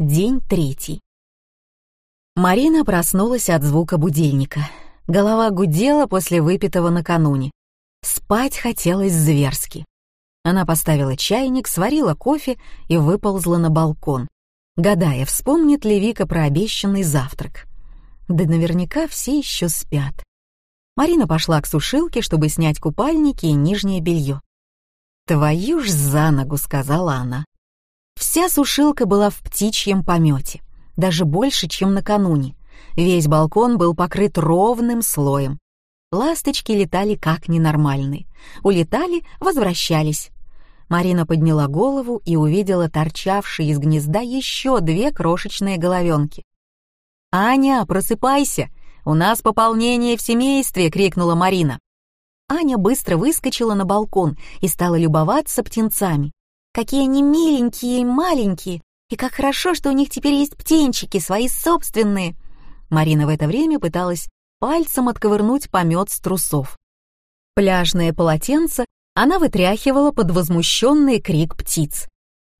День третий. Марина проснулась от звука будильника. Голова гудела после выпитого накануне. Спать хотелось зверски. Она поставила чайник, сварила кофе и выползла на балкон, гадая, вспомнит ли Вика про обещанный завтрак. Да наверняка все еще спят. Марина пошла к сушилке, чтобы снять купальники и нижнее белье. «Твою ж за ногу», — сказала она. Вся сушилка была в птичьем помете, даже больше, чем накануне. Весь балкон был покрыт ровным слоем. Ласточки летали как ненормальные. Улетали, возвращались. Марина подняла голову и увидела торчавшие из гнезда еще две крошечные головенки. «Аня, просыпайся! У нас пополнение в семействе!» — крикнула Марина. Аня быстро выскочила на балкон и стала любоваться птенцами. Какие они миленькие и маленькие, и как хорошо, что у них теперь есть птенчики, свои собственные. Марина в это время пыталась пальцем отковырнуть помет с трусов. Пляжное полотенце она вытряхивала под возмущенный крик птиц,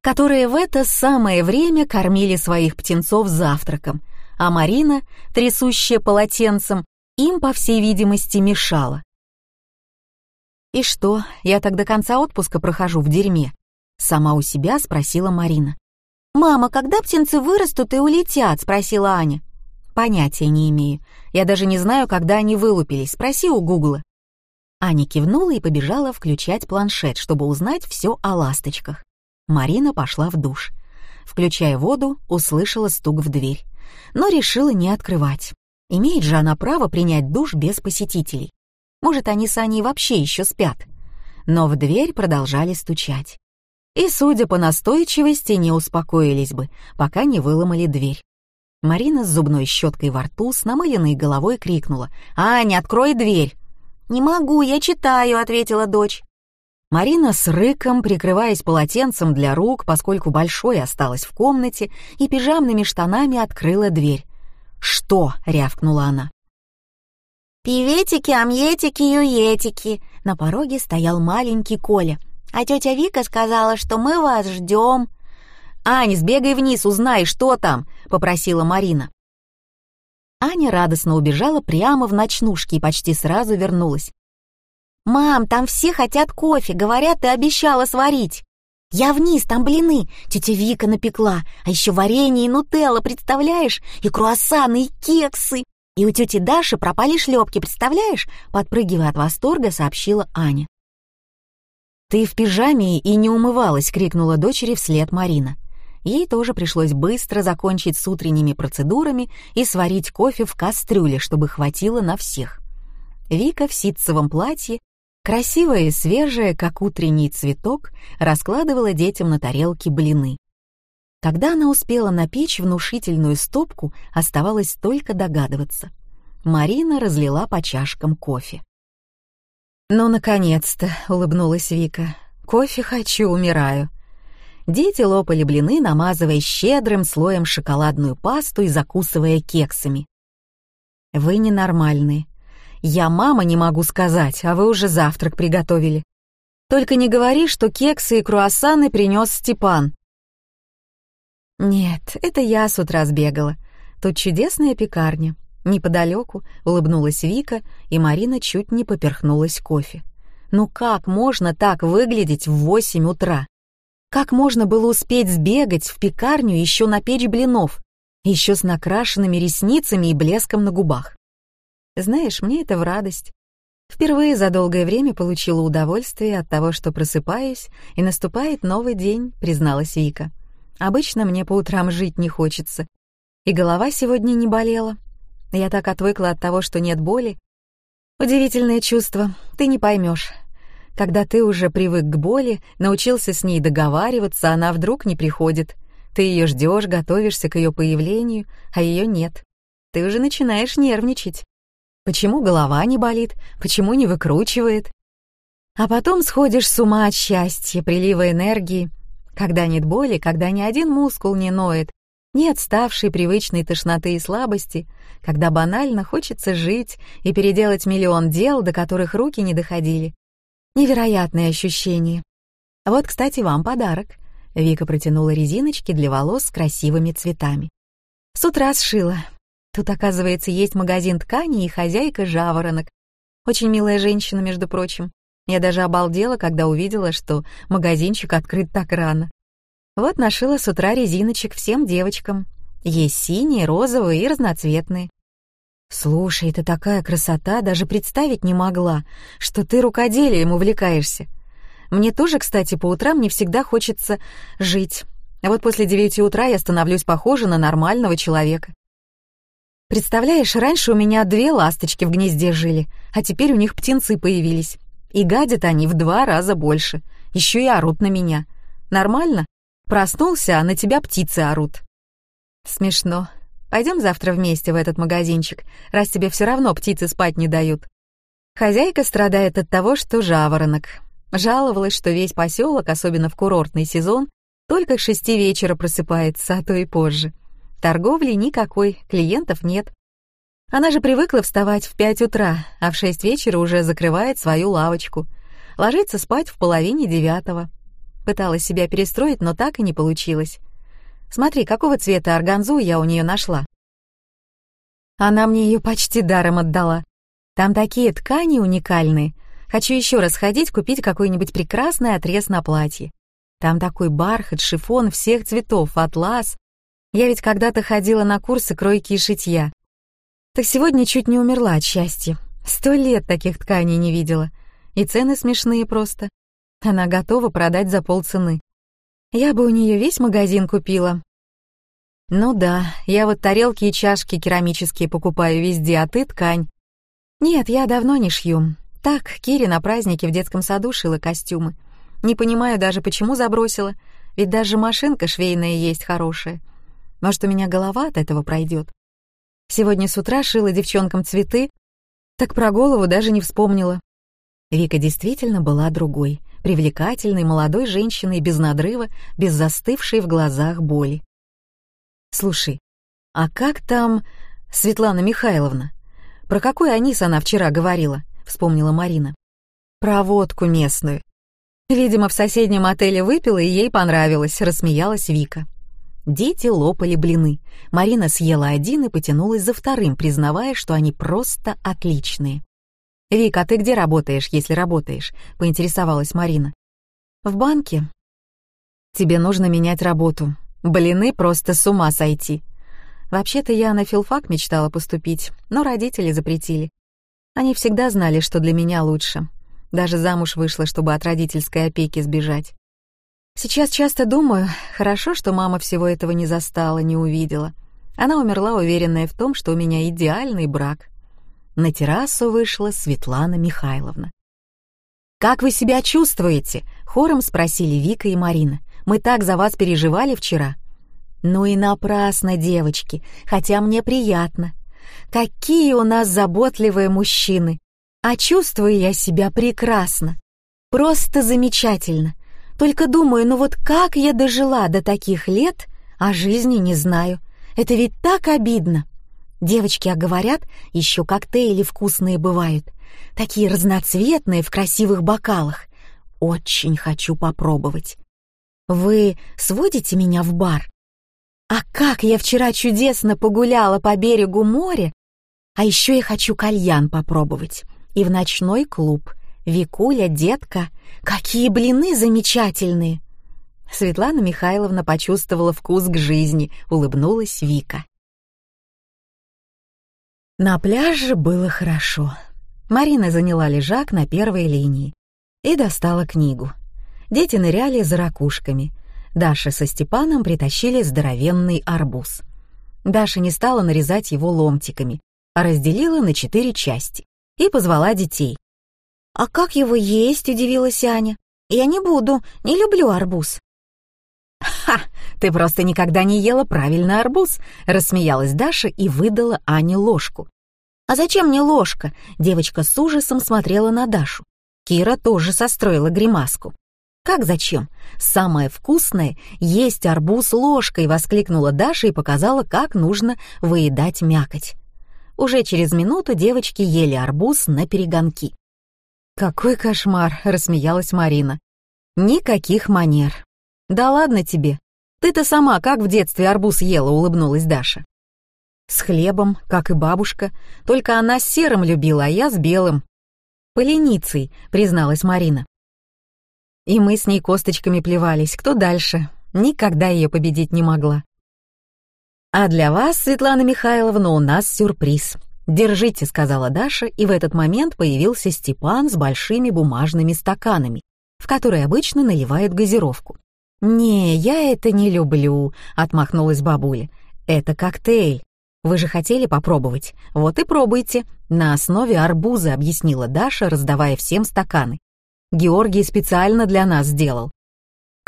которые в это самое время кормили своих птенцов завтраком, а Марина, трясущая полотенцем, им, по всей видимости, мешала. «И что, я так до конца отпуска прохожу в дерьме?» Сама у себя спросила Марина. «Мама, когда птенцы вырастут и улетят?» — спросила Аня. «Понятия не имею. Я даже не знаю, когда они вылупились. Спроси у Гугла». Аня кивнула и побежала включать планшет, чтобы узнать все о ласточках. Марина пошла в душ. Включая воду, услышала стук в дверь. Но решила не открывать. Имеет же она право принять душ без посетителей. Может, они с Аней вообще еще спят. Но в дверь продолжали стучать и, судя по настойчивости, не успокоились бы, пока не выломали дверь. Марина с зубной щеткой во рту с намыленной головой крикнула «Аня, открой дверь!» «Не могу, я читаю», — ответила дочь. Марина с рыком, прикрываясь полотенцем для рук, поскольку большой осталась в комнате, и пижамными штанами открыла дверь. «Что?» — рявкнула она. «Пиветики, амьетики, юетики!» На пороге стоял маленький Коля, а тетя Вика сказала, что мы вас ждем». «Ань, сбегай вниз, узнай, что там», — попросила Марина. Аня радостно убежала прямо в ночнушке и почти сразу вернулась. «Мам, там все хотят кофе, говорят, ты обещала сварить». «Я вниз, там блины, тетя Вика напекла, а еще варенье и нутелла, представляешь? И круассаны, и кексы. И у тети Даши пропали шлепки, представляешь?» Подпрыгивая от восторга, сообщила Аня. «Ты в пижаме и не умывалась!» — крикнула дочери вслед Марина. Ей тоже пришлось быстро закончить с утренними процедурами и сварить кофе в кастрюле, чтобы хватило на всех. Вика в ситцевом платье, красивая и свежая, как утренний цветок, раскладывала детям на тарелке блины. Когда она успела напечь внушительную стопку, оставалось только догадываться. Марина разлила по чашкам кофе. «Ну, наконец-то!» — улыбнулась Вика. «Кофе хочу, умираю». Дети лопали блины, намазывая щедрым слоем шоколадную пасту и закусывая кексами. «Вы ненормальные. Я мама не могу сказать, а вы уже завтрак приготовили. Только не говори, что кексы и круассаны принес Степан». «Нет, это я с утра сбегала. Тут чудесная пекарня. Неподалеку улыбнулась Вика, и Марина чуть не поперхнулась кофе. Ну как можно так выглядеть в восемь утра? Как можно было успеть сбегать в пекарню еще на печь блинов, еще с накрашенными ресницами и блеском на губах? Знаешь, мне это в радость. Впервые за долгое время получила удовольствие от того, что просыпаюсь, и наступает новый день, призналась Вика. Обычно мне по утрам жить не хочется. И голова сегодня не болела, я так отвыкла от того, что нет боли. Удивительное чувство, ты не поймешь. Когда ты уже привык к боли, научился с ней договариваться, она вдруг не приходит. Ты ее ждешь, готовишься к ее появлению, а ее нет. Ты уже начинаешь нервничать. Почему голова не болит? Почему не выкручивает? А потом сходишь с ума от счастья, прилива энергии. Когда нет боли, когда ни один мускул не ноет, нет ставшей привычной тошноты и слабости, когда банально хочется жить и переделать миллион дел, до которых руки не доходили. Невероятное ощущение. Вот, кстати, вам подарок. Вика протянула резиночки для волос с красивыми цветами. С утра сшила. Тут, оказывается, есть магазин тканей и хозяйка жаворонок. Очень милая женщина, между прочим. Я даже обалдела, когда увидела, что магазинчик открыт так рано. Вот нашила с утра резиночек всем девочкам. Есть синие, розовые и разноцветные. Слушай, это такая красота, даже представить не могла, что ты рукоделием увлекаешься. Мне тоже, кстати, по утрам не всегда хочется жить. А вот после девяти утра я становлюсь похожа на нормального человека. Представляешь, раньше у меня две ласточки в гнезде жили, а теперь у них птенцы появились. И гадят они в два раза больше. Еще и орут на меня. Нормально? Проснулся, а на тебя птицы орут. Смешно. Пойдем завтра вместе в этот магазинчик, раз тебе все равно птицы спать не дают. Хозяйка страдает от того, что жаворонок. Жаловалась, что весь поселок, особенно в курортный сезон, только к шести вечера просыпается, а то и позже. Торговли никакой, клиентов нет. Она же привыкла вставать в пять утра, а в шесть вечера уже закрывает свою лавочку. Ложится спать в половине девятого. Пыталась себя перестроить, но так и не получилось. Смотри, какого цвета органзу я у нее нашла. Она мне ее почти даром отдала. Там такие ткани уникальные. Хочу еще раз ходить купить какой-нибудь прекрасный отрез на платье. Там такой бархат, шифон всех цветов, атлас. Я ведь когда-то ходила на курсы кройки и шитья. Так сегодня чуть не умерла от счастья. Сто лет таких тканей не видела. И цены смешные просто. Она готова продать за полцены. Я бы у нее весь магазин купила. Ну да, я вот тарелки и чашки керамические покупаю везде, а ты ткань. Нет, я давно не шью. Так, Кире на празднике в детском саду шила костюмы. Не понимаю даже, почему забросила, ведь даже машинка швейная есть хорошая. Может, у меня голова от этого пройдет. Сегодня с утра шила девчонкам цветы, так про голову даже не вспомнила. Вика действительно была другой привлекательной молодой женщиной без надрыва, без застывшей в глазах боли. «Слушай, а как там Светлана Михайловна? Про какой анис она вчера говорила?» — вспомнила Марина. «Про водку местную. Видимо, в соседнем отеле выпила, и ей понравилось», — рассмеялась Вика. Дети лопали блины. Марина съела один и потянулась за вторым, признавая, что они просто отличные. «Вика, ты где работаешь, если работаешь?» — поинтересовалась Марина. «В банке». «Тебе нужно менять работу. Блины просто с ума сойти». Вообще-то я на филфак мечтала поступить, но родители запретили. Они всегда знали, что для меня лучше. Даже замуж вышла, чтобы от родительской опеки сбежать. Сейчас часто думаю, хорошо, что мама всего этого не застала, не увидела. Она умерла, уверенная в том, что у меня идеальный брак на террасу вышла Светлана Михайловна. «Как вы себя чувствуете?» — хором спросили Вика и Марина. «Мы так за вас переживали вчера». «Ну и напрасно, девочки, хотя мне приятно. Какие у нас заботливые мужчины! А чувствую я себя прекрасно. Просто замечательно. Только думаю, ну вот как я дожила до таких лет, а жизни не знаю. Это ведь так обидно. Девочки, а говорят, еще коктейли вкусные бывают. Такие разноцветные в красивых бокалах. Очень хочу попробовать. Вы сводите меня в бар? А как я вчера чудесно погуляла по берегу моря. А еще я хочу кальян попробовать. И в ночной клуб. Викуля, детка, какие блины замечательные. Светлана Михайловна почувствовала вкус к жизни, улыбнулась Вика. На пляже было хорошо. Марина заняла лежак на первой линии и достала книгу. Дети ныряли за ракушками. Даша со Степаном притащили здоровенный арбуз. Даша не стала нарезать его ломтиками, а разделила на четыре части и позвала детей. «А как его есть?» — удивилась Аня. «Я не буду, не люблю арбуз». «Ха! Ты просто никогда не ела правильный арбуз!» — рассмеялась Даша и выдала Ане ложку. «А зачем мне ложка?» — девочка с ужасом смотрела на Дашу. Кира тоже состроила гримаску. «Как зачем? Самое вкусное — есть арбуз ложкой!» — воскликнула Даша и показала, как нужно выедать мякоть. Уже через минуту девочки ели арбуз на перегонки. «Какой кошмар!» — рассмеялась Марина. «Никаких манер. «Да ладно тебе. Ты-то сама как в детстве арбуз ела?» — улыбнулась Даша. «С хлебом, как и бабушка, только она с серым любила, а я с белым». «Поленицей», — призналась Марина. И мы с ней косточками плевались, кто дальше. Никогда ее победить не могла. «А для вас, Светлана Михайловна, у нас сюрприз», «Держите», — сказала Даша, и в этот момент появился Степан с большими бумажными стаканами, в которые обычно наливают газировку. «Не, я это не люблю», — отмахнулась бабуля. «Это коктейль. Вы же хотели попробовать? Вот и пробуйте. На основе арбуза», — объяснила Даша, раздавая всем стаканы. «Георгий специально для нас сделал.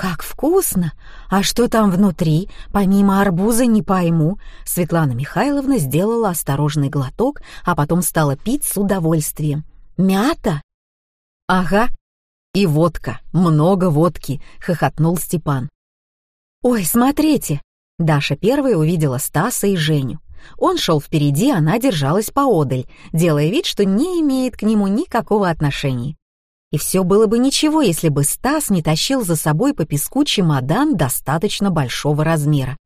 «Как вкусно! А что там внутри? Помимо арбуза не пойму». Светлана Михайловна сделала осторожный глоток, а потом стала пить с удовольствием. «Мята?» «Ага. И водка. Много водки», — хохотнул Степан. «Ой, смотрите!» Даша первой увидела Стаса и Женю. Он шел впереди, она держалась поодаль, делая вид, что не имеет к нему никакого отношения. И все было бы ничего, если бы Стас не тащил за собой по песку чемодан достаточно большого размера.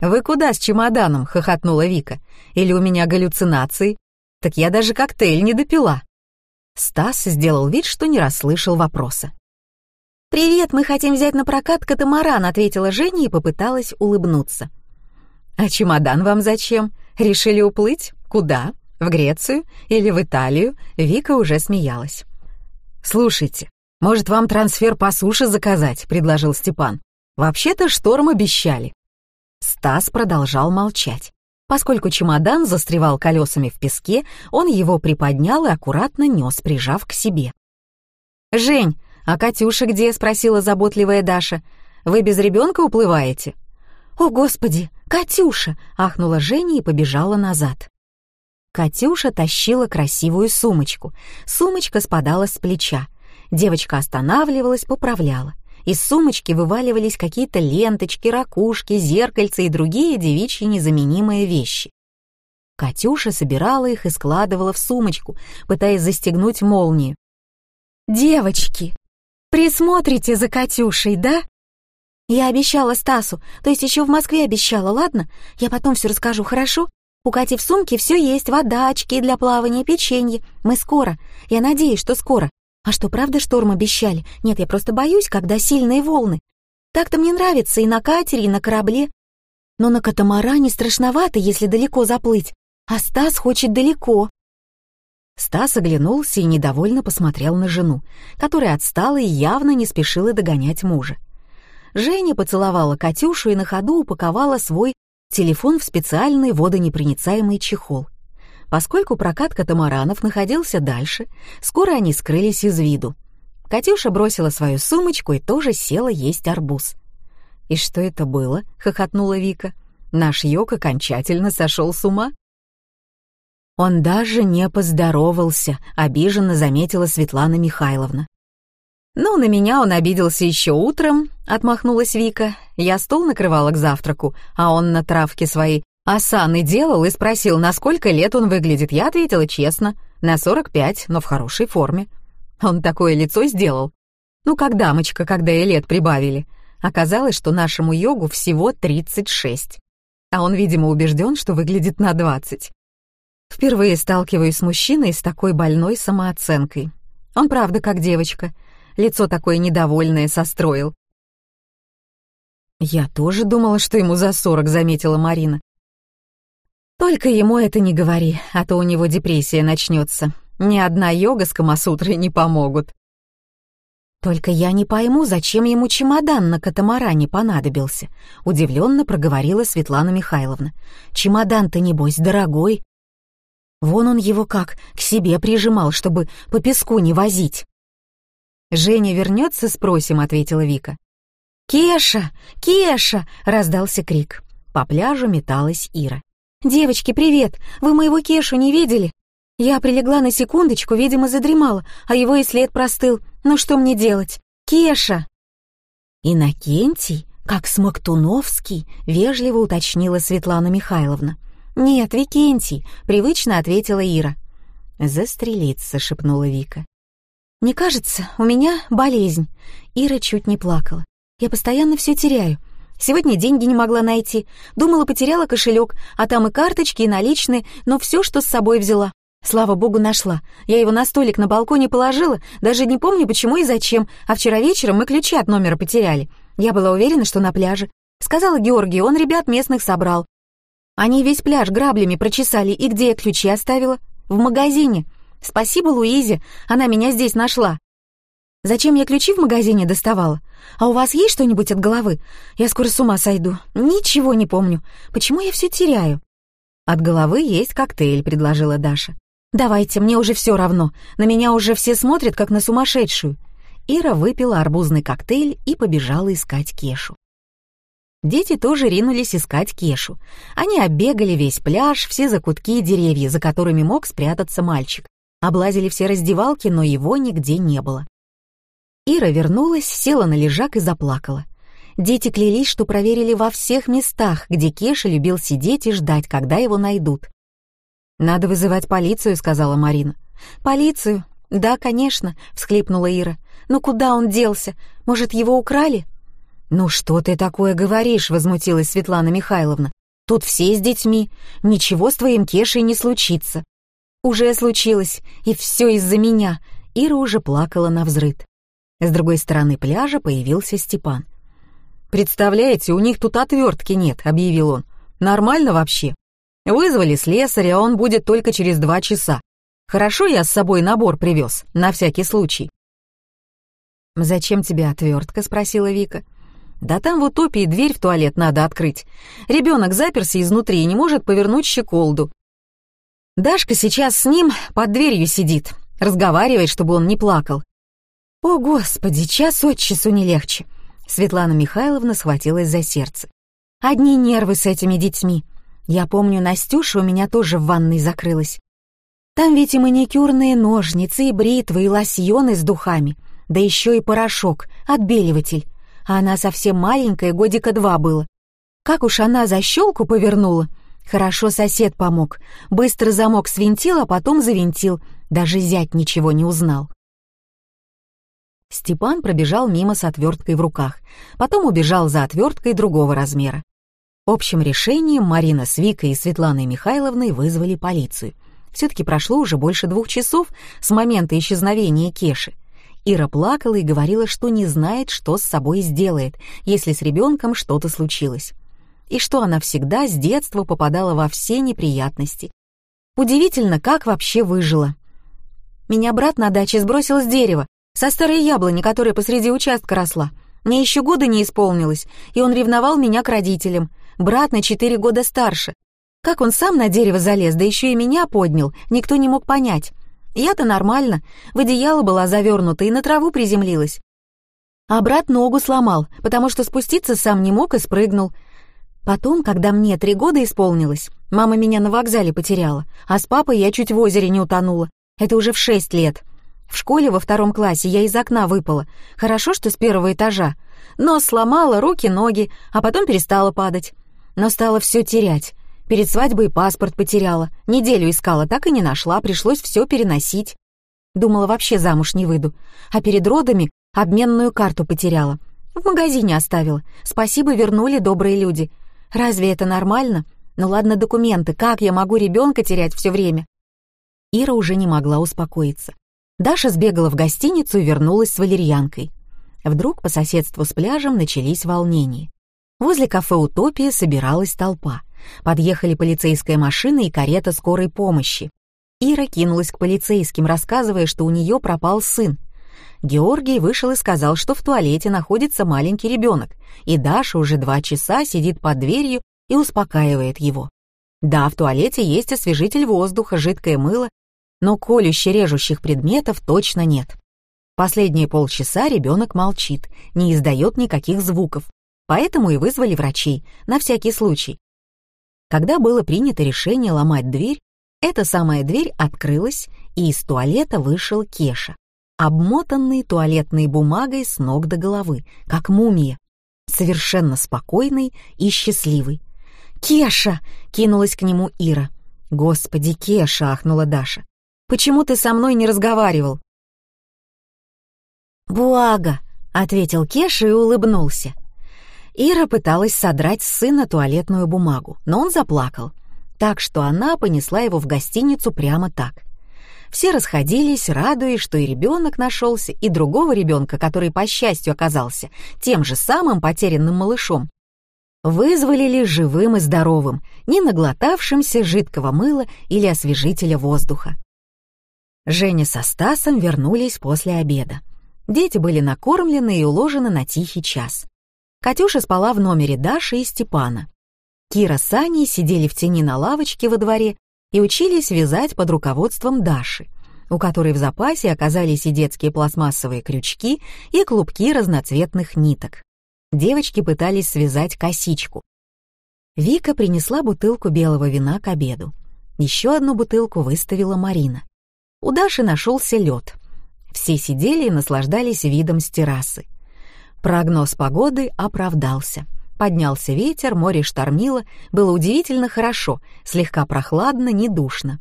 «Вы куда с чемоданом?» — хохотнула Вика. «Или у меня галлюцинации? Так я даже коктейль не допила». Стас сделал вид, что не расслышал вопроса. «Привет, мы хотим взять на прокат катамаран», — ответила Женя и попыталась улыбнуться. «А чемодан вам зачем? Решили уплыть? Куда? В Грецию или в Италию?» Вика уже смеялась. «Слушайте, может, вам трансфер по суше заказать?» — предложил Степан. «Вообще-то шторм обещали». Стас продолжал молчать. Поскольку чемодан застревал колесами в песке, он его приподнял и аккуратно нес, прижав к себе. «Жень, а Катюша где?» — спросила заботливая Даша. «Вы без ребенка уплываете?» «О, Господи, Катюша!» — ахнула Женя и побежала назад. Катюша тащила красивую сумочку. Сумочка спадала с плеча. Девочка останавливалась, поправляла. Из сумочки вываливались какие-то ленточки, ракушки, зеркальца и другие девичьи незаменимые вещи. Катюша собирала их и складывала в сумочку, пытаясь застегнуть молнию. «Девочки, присмотрите за Катюшей, да?» «Я обещала Стасу, то есть еще в Москве обещала, ладно? Я потом все расскажу, хорошо? У Кати в сумке все есть, вода, очки для плавания, печенье. Мы скоро. Я надеюсь, что скоро. А что, правда шторм обещали? Нет, я просто боюсь, когда сильные волны. Так-то мне нравится и на катере, и на корабле. Но на катамаране страшновато, если далеко заплыть. А Стас хочет далеко. Стас оглянулся и недовольно посмотрел на жену, которая отстала и явно не спешила догонять мужа. Женя поцеловала Катюшу и на ходу упаковала свой телефон в специальный водонепроницаемый чехол. Поскольку прокат катамаранов находился дальше, скоро они скрылись из виду. Катюша бросила свою сумочку и тоже села есть арбуз. «И что это было?» — хохотнула Вика. «Наш Йог окончательно сошел с ума?» «Он даже не поздоровался», — обиженно заметила Светлана Михайловна. «Ну, на меня он обиделся еще утром», — отмахнулась Вика. «Я стол накрывала к завтраку, а он на травке своей осаны делал и спросил, на сколько лет он выглядит. Я ответила честно, на 45, но в хорошей форме. Он такое лицо сделал. Ну, как дамочка, когда и лет прибавили. Оказалось, что нашему йогу всего 36. А он, видимо, убежден, что выглядит на 20. Впервые сталкиваюсь с мужчиной с такой больной самооценкой. Он правда как девочка — лицо такое недовольное состроил. «Я тоже думала, что ему за сорок», — заметила Марина. «Только ему это не говори, а то у него депрессия начнется. Ни одна йога с Камасутрой не помогут». «Только я не пойму, зачем ему чемодан на катамаране понадобился», — удивленно проговорила Светлана Михайловна. «Чемодан-то, небось, дорогой. Вон он его как к себе прижимал, чтобы по песку не возить». «Женя вернется, спросим», — ответила Вика. «Кеша! Кеша!» — раздался крик. По пляжу металась Ира. «Девочки, привет! Вы моего Кешу не видели? Я прилегла на секундочку, видимо, задремала, а его и след простыл. Ну что мне делать? Кеша!» «Инокентий, как Смоктуновский», — вежливо уточнила Светлана Михайловна. «Нет, Викентий», — привычно ответила Ира. «Застрелиться», — шепнула Вика. «Мне кажется, у меня болезнь». Ира чуть не плакала. Я постоянно все теряю. Сегодня деньги не могла найти. Думала, потеряла кошелек, а там и карточки, и наличные, но все, что с собой взяла. Слава богу, нашла. Я его на столик на балконе положила, даже не помню, почему и зачем, а вчера вечером мы ключи от номера потеряли. Я была уверена, что на пляже. Сказала Георгию, он ребят местных собрал. Они весь пляж граблями прочесали, и где я ключи оставила? В магазине. Спасибо Луизе, она меня здесь нашла. Зачем я ключи в магазине доставала? А у вас есть что-нибудь от головы? Я скоро с ума сойду. Ничего не помню. Почему я все теряю? От головы есть коктейль, предложила Даша. Давайте, мне уже все равно. На меня уже все смотрят, как на сумасшедшую. Ира выпила арбузный коктейль и побежала искать Кешу. Дети тоже ринулись искать Кешу. Они оббегали весь пляж, все закутки и деревья, за которыми мог спрятаться мальчик. Облазили все раздевалки, но его нигде не было. Ира вернулась, села на лежак и заплакала. Дети клялись, что проверили во всех местах, где Кеша любил сидеть и ждать, когда его найдут. «Надо вызывать полицию», — сказала Марина. «Полицию? Да, конечно», — всхлипнула Ира. «Но куда он делся? Может, его украли?» «Ну что ты такое говоришь?» — возмутилась Светлана Михайловна. «Тут все с детьми. Ничего с твоим Кешей не случится». «Уже случилось, и все из-за меня». Ира уже плакала на взрыд. С другой стороны пляжа появился Степан. «Представляете, у них тут отвертки нет», — объявил он. «Нормально вообще. Вызвали слесаря, он будет только через два часа. Хорошо я с собой набор привез, на всякий случай». «Зачем тебе отвертка?» — спросила Вика. «Да там в утопии дверь в туалет надо открыть. Ребенок заперся изнутри и не может повернуть щеколду. Дашка сейчас с ним под дверью сидит, разговаривает, чтобы он не плакал. «О, Господи, час от часу не легче!» Светлана Михайловна схватилась за сердце. «Одни нервы с этими детьми. Я помню, Настюша у меня тоже в ванной закрылась. Там ведь и маникюрные ножницы, и бритвы, и лосьоны с духами, да еще и порошок, отбеливатель. А она совсем маленькая, годика два было. Как уж она защелку повернула. Хорошо сосед помог. Быстро замок свинтил, а потом завинтил. Даже зять ничего не узнал. Степан пробежал мимо с отверткой в руках, потом убежал за отверткой другого размера. Общим решением Марина с Викой и Светланой Михайловной вызвали полицию. Все-таки прошло уже больше двух часов с момента исчезновения Кеши. Ира плакала и говорила, что не знает, что с собой сделает, если с ребенком что-то случилось. И что она всегда с детства попадала во все неприятности. Удивительно, как вообще выжила. Меня брат на даче сбросил с дерева, со старой яблони, которая посреди участка росла. Мне еще года не исполнилось, и он ревновал меня к родителям. Брат на четыре года старше. Как он сам на дерево залез, да еще и меня поднял, никто не мог понять. Я-то нормально, в одеяло была завернута и на траву приземлилась. А брат ногу сломал, потому что спуститься сам не мог и спрыгнул. Потом, когда мне три года исполнилось, мама меня на вокзале потеряла, а с папой я чуть в озере не утонула. Это уже в шесть лет. В школе во втором классе я из окна выпала. Хорошо, что с первого этажа. Нос сломала, руки, ноги, а потом перестала падать. Но стала все терять. Перед свадьбой паспорт потеряла. Неделю искала, так и не нашла, пришлось все переносить. Думала, вообще замуж не выйду. А перед родами обменную карту потеряла. В магазине оставила. Спасибо, вернули добрые люди. Разве это нормально? Ну ладно, документы, как я могу ребенка терять все время? Ира уже не могла успокоиться. Даша сбегала в гостиницу и вернулась с валерьянкой. Вдруг по соседству с пляжем начались волнения. Возле кафе «Утопия» собиралась толпа. Подъехали полицейская машина и карета скорой помощи. Ира кинулась к полицейским, рассказывая, что у нее пропал сын. Георгий вышел и сказал, что в туалете находится маленький ребенок, и Даша уже два часа сидит под дверью и успокаивает его. Да, в туалете есть освежитель воздуха, жидкое мыло но колюще-режущих предметов точно нет. Последние полчаса ребенок молчит, не издает никаких звуков, поэтому и вызвали врачей, на всякий случай. Когда было принято решение ломать дверь, эта самая дверь открылась, и из туалета вышел Кеша, обмотанный туалетной бумагой с ног до головы, как мумия, совершенно спокойный и счастливый. «Кеша!» — кинулась к нему Ира. «Господи, Кеша!» — ахнула Даша. Почему ты со мной не разговаривал?» «Буага, — ответил Кеша и улыбнулся. Ира пыталась содрать с сына туалетную бумагу, но он заплакал, так что она понесла его в гостиницу прямо так. Все расходились, радуясь, что и ребенок нашелся, и другого ребенка, который, по счастью, оказался тем же самым потерянным малышом, вызволили живым и здоровым, не наглотавшимся жидкого мыла или освежителя воздуха. Женя со Стасом вернулись после обеда. Дети были накормлены и уложены на тихий час. Катюша спала в номере Даши и Степана. Кира с Аней сидели в тени на лавочке во дворе и учились вязать под руководством Даши, у которой в запасе оказались и детские пластмассовые крючки, и клубки разноцветных ниток девочки пытались связать косичку. Вика принесла бутылку белого вина к обеду. Еще одну бутылку выставила Марина. У Даши нашелся лед. Все сидели и наслаждались видом с террасы. Прогноз погоды оправдался. Поднялся ветер, море штормило, было удивительно хорошо, слегка прохладно, не душно.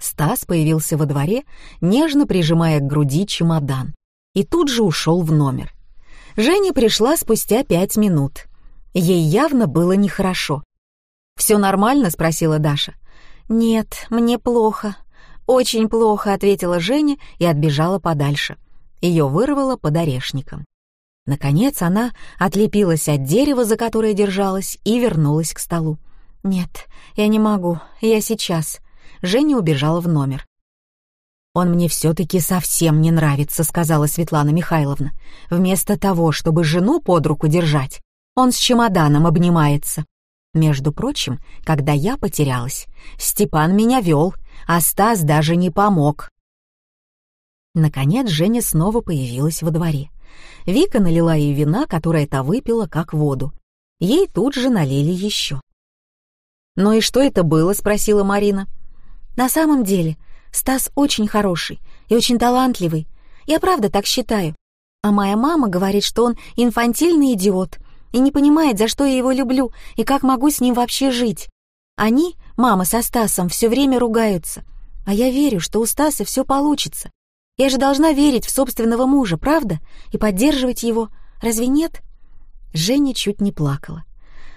Стас появился во дворе, нежно прижимая к груди чемодан, и тут же ушел в номер. Женя пришла спустя пять минут. Ей явно было нехорошо. «Все нормально?» — спросила Даша. «Нет, мне плохо. Очень плохо», — ответила Женя и отбежала подальше. Ее вырвало под орешником. Наконец она отлепилась от дерева, за которое держалась, и вернулась к столу. «Нет, я не могу, я сейчас». Женя убежала в номер. «Он мне все-таки совсем не нравится», — сказала Светлана Михайловна. «Вместо того, чтобы жену под руку держать, он с чемоданом обнимается». Между прочим, когда я потерялась, Степан меня вел, а Стас даже не помог. Наконец Женя снова появилась во дворе. Вика налила ей вина, которое та выпила, как воду. Ей тут же налили еще. «Ну и что это было?» — спросила Марина. «На самом деле, Стас очень хороший и очень талантливый. Я правда так считаю. А моя мама говорит, что он инфантильный идиот и не понимает, за что я его люблю и как могу с ним вообще жить. Они, мама со Стасом, все время ругаются. А я верю, что у Стаса все получится. Я же должна верить в собственного мужа, правда? И поддерживать его. Разве нет? Женя чуть не плакала.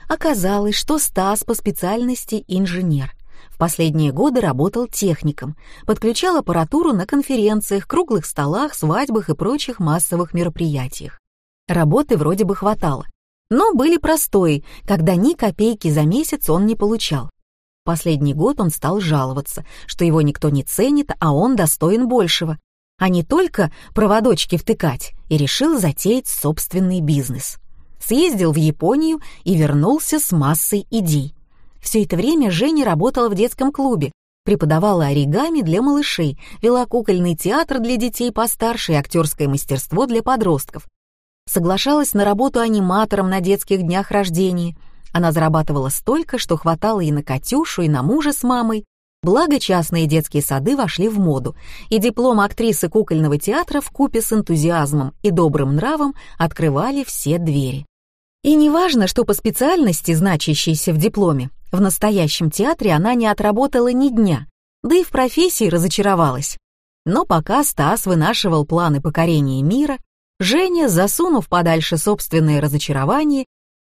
Оказалось, что Стас по специальности инженер последние годы работал техником, подключал аппаратуру на конференциях, круглых столах, свадьбах и прочих массовых мероприятиях. Работы вроде бы хватало, но были простои, когда ни копейки за месяц он не получал. Последний год он стал жаловаться, что его никто не ценит, а он достоин большего, а не только проводочки втыкать, и решил затеять собственный бизнес. Съездил в Японию и вернулся с массой идей. Все это время Женя работала в детском клубе, преподавала оригами для малышей, вела кукольный театр для детей постарше и актерское мастерство для подростков. Соглашалась на работу аниматором на детских днях рождения. Она зарабатывала столько, что хватало и на Катюшу, и на мужа с мамой. Благо, частные детские сады вошли в моду, и диплом актрисы кукольного театра в купе с энтузиазмом и добрым нравом открывали все двери. И неважно, что по специальности, значащейся в дипломе, в настоящем театре она не отработала ни дня, да и в профессии разочаровалась. Но пока Стас вынашивал планы покорения мира, Женя, засунув подальше собственные разочарования,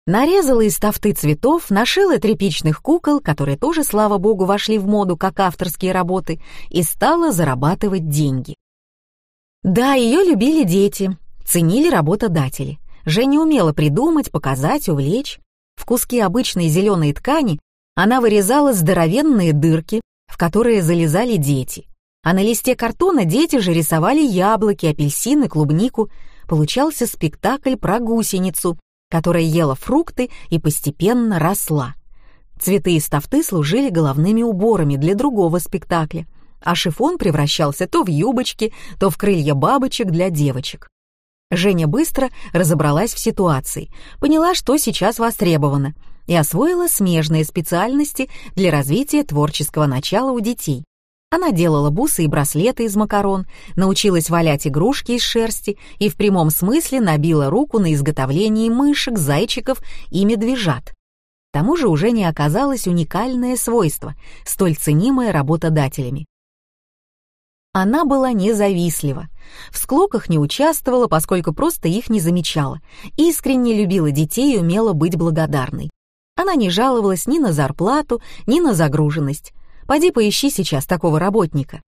нарезала из тафты цветов, нашила тряпичных кукол, которые тоже, слава богу, вошли в моду как авторские работы, и стала зарабатывать деньги. Да, ее любили дети, ценили работодатели. Женя умела придумать, показать, увлечь. В куски обычной зеленой ткани она вырезала здоровенные дырки, в которые залезали дети. А на листе картона дети же рисовали яблоки, апельсины, клубнику. Получался спектакль про гусеницу, которая ела фрукты и постепенно росла. Цветы из тафты служили головными уборами для другого спектакля, а шифон превращался то в юбочки, то в крылья бабочек для девочек. Женя быстро разобралась в ситуации, поняла, что сейчас востребовано, и освоила смежные специальности для развития творческого начала у детей. Она делала бусы и браслеты из макарон, научилась валять игрушки из шерсти и в прямом смысле набила руку на изготовлении мышек, зайчиков и медвежат. К тому же уже не оказалось уникальное свойство, столь ценимое работодателями Она была независлива. В склоках не участвовала, поскольку просто их не замечала. Искренне любила детей и умела быть благодарной. Она не жаловалась ни на зарплату, ни на загруженность. Пойди поищи сейчас такого работника.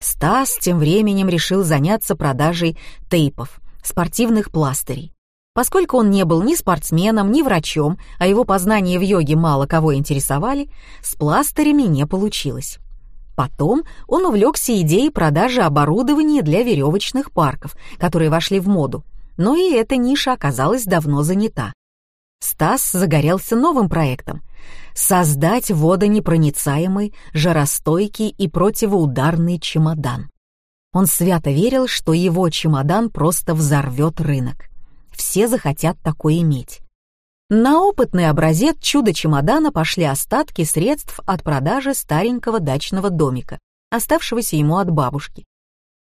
Стас тем временем решил заняться продажей тейпов, спортивных пластырей. Поскольку он не был ни спортсменом, ни врачом, а его познания в йоге мало кого интересовали, с пластырями не получилось. Потом он увлекся идеей продажи оборудования для веревочных парков, которые вошли в моду, но и эта ниша оказалась давно занята. Стас загорелся новым проектом — создать водонепроницаемый, жаростойкий и противоударный чемодан. Он свято верил, что его чемодан просто взорвет рынок. Все захотят такой иметь. На опытный образец чудо-чемодана пошли остатки средств от продажи старенького дачного домика, оставшегося ему от бабушки.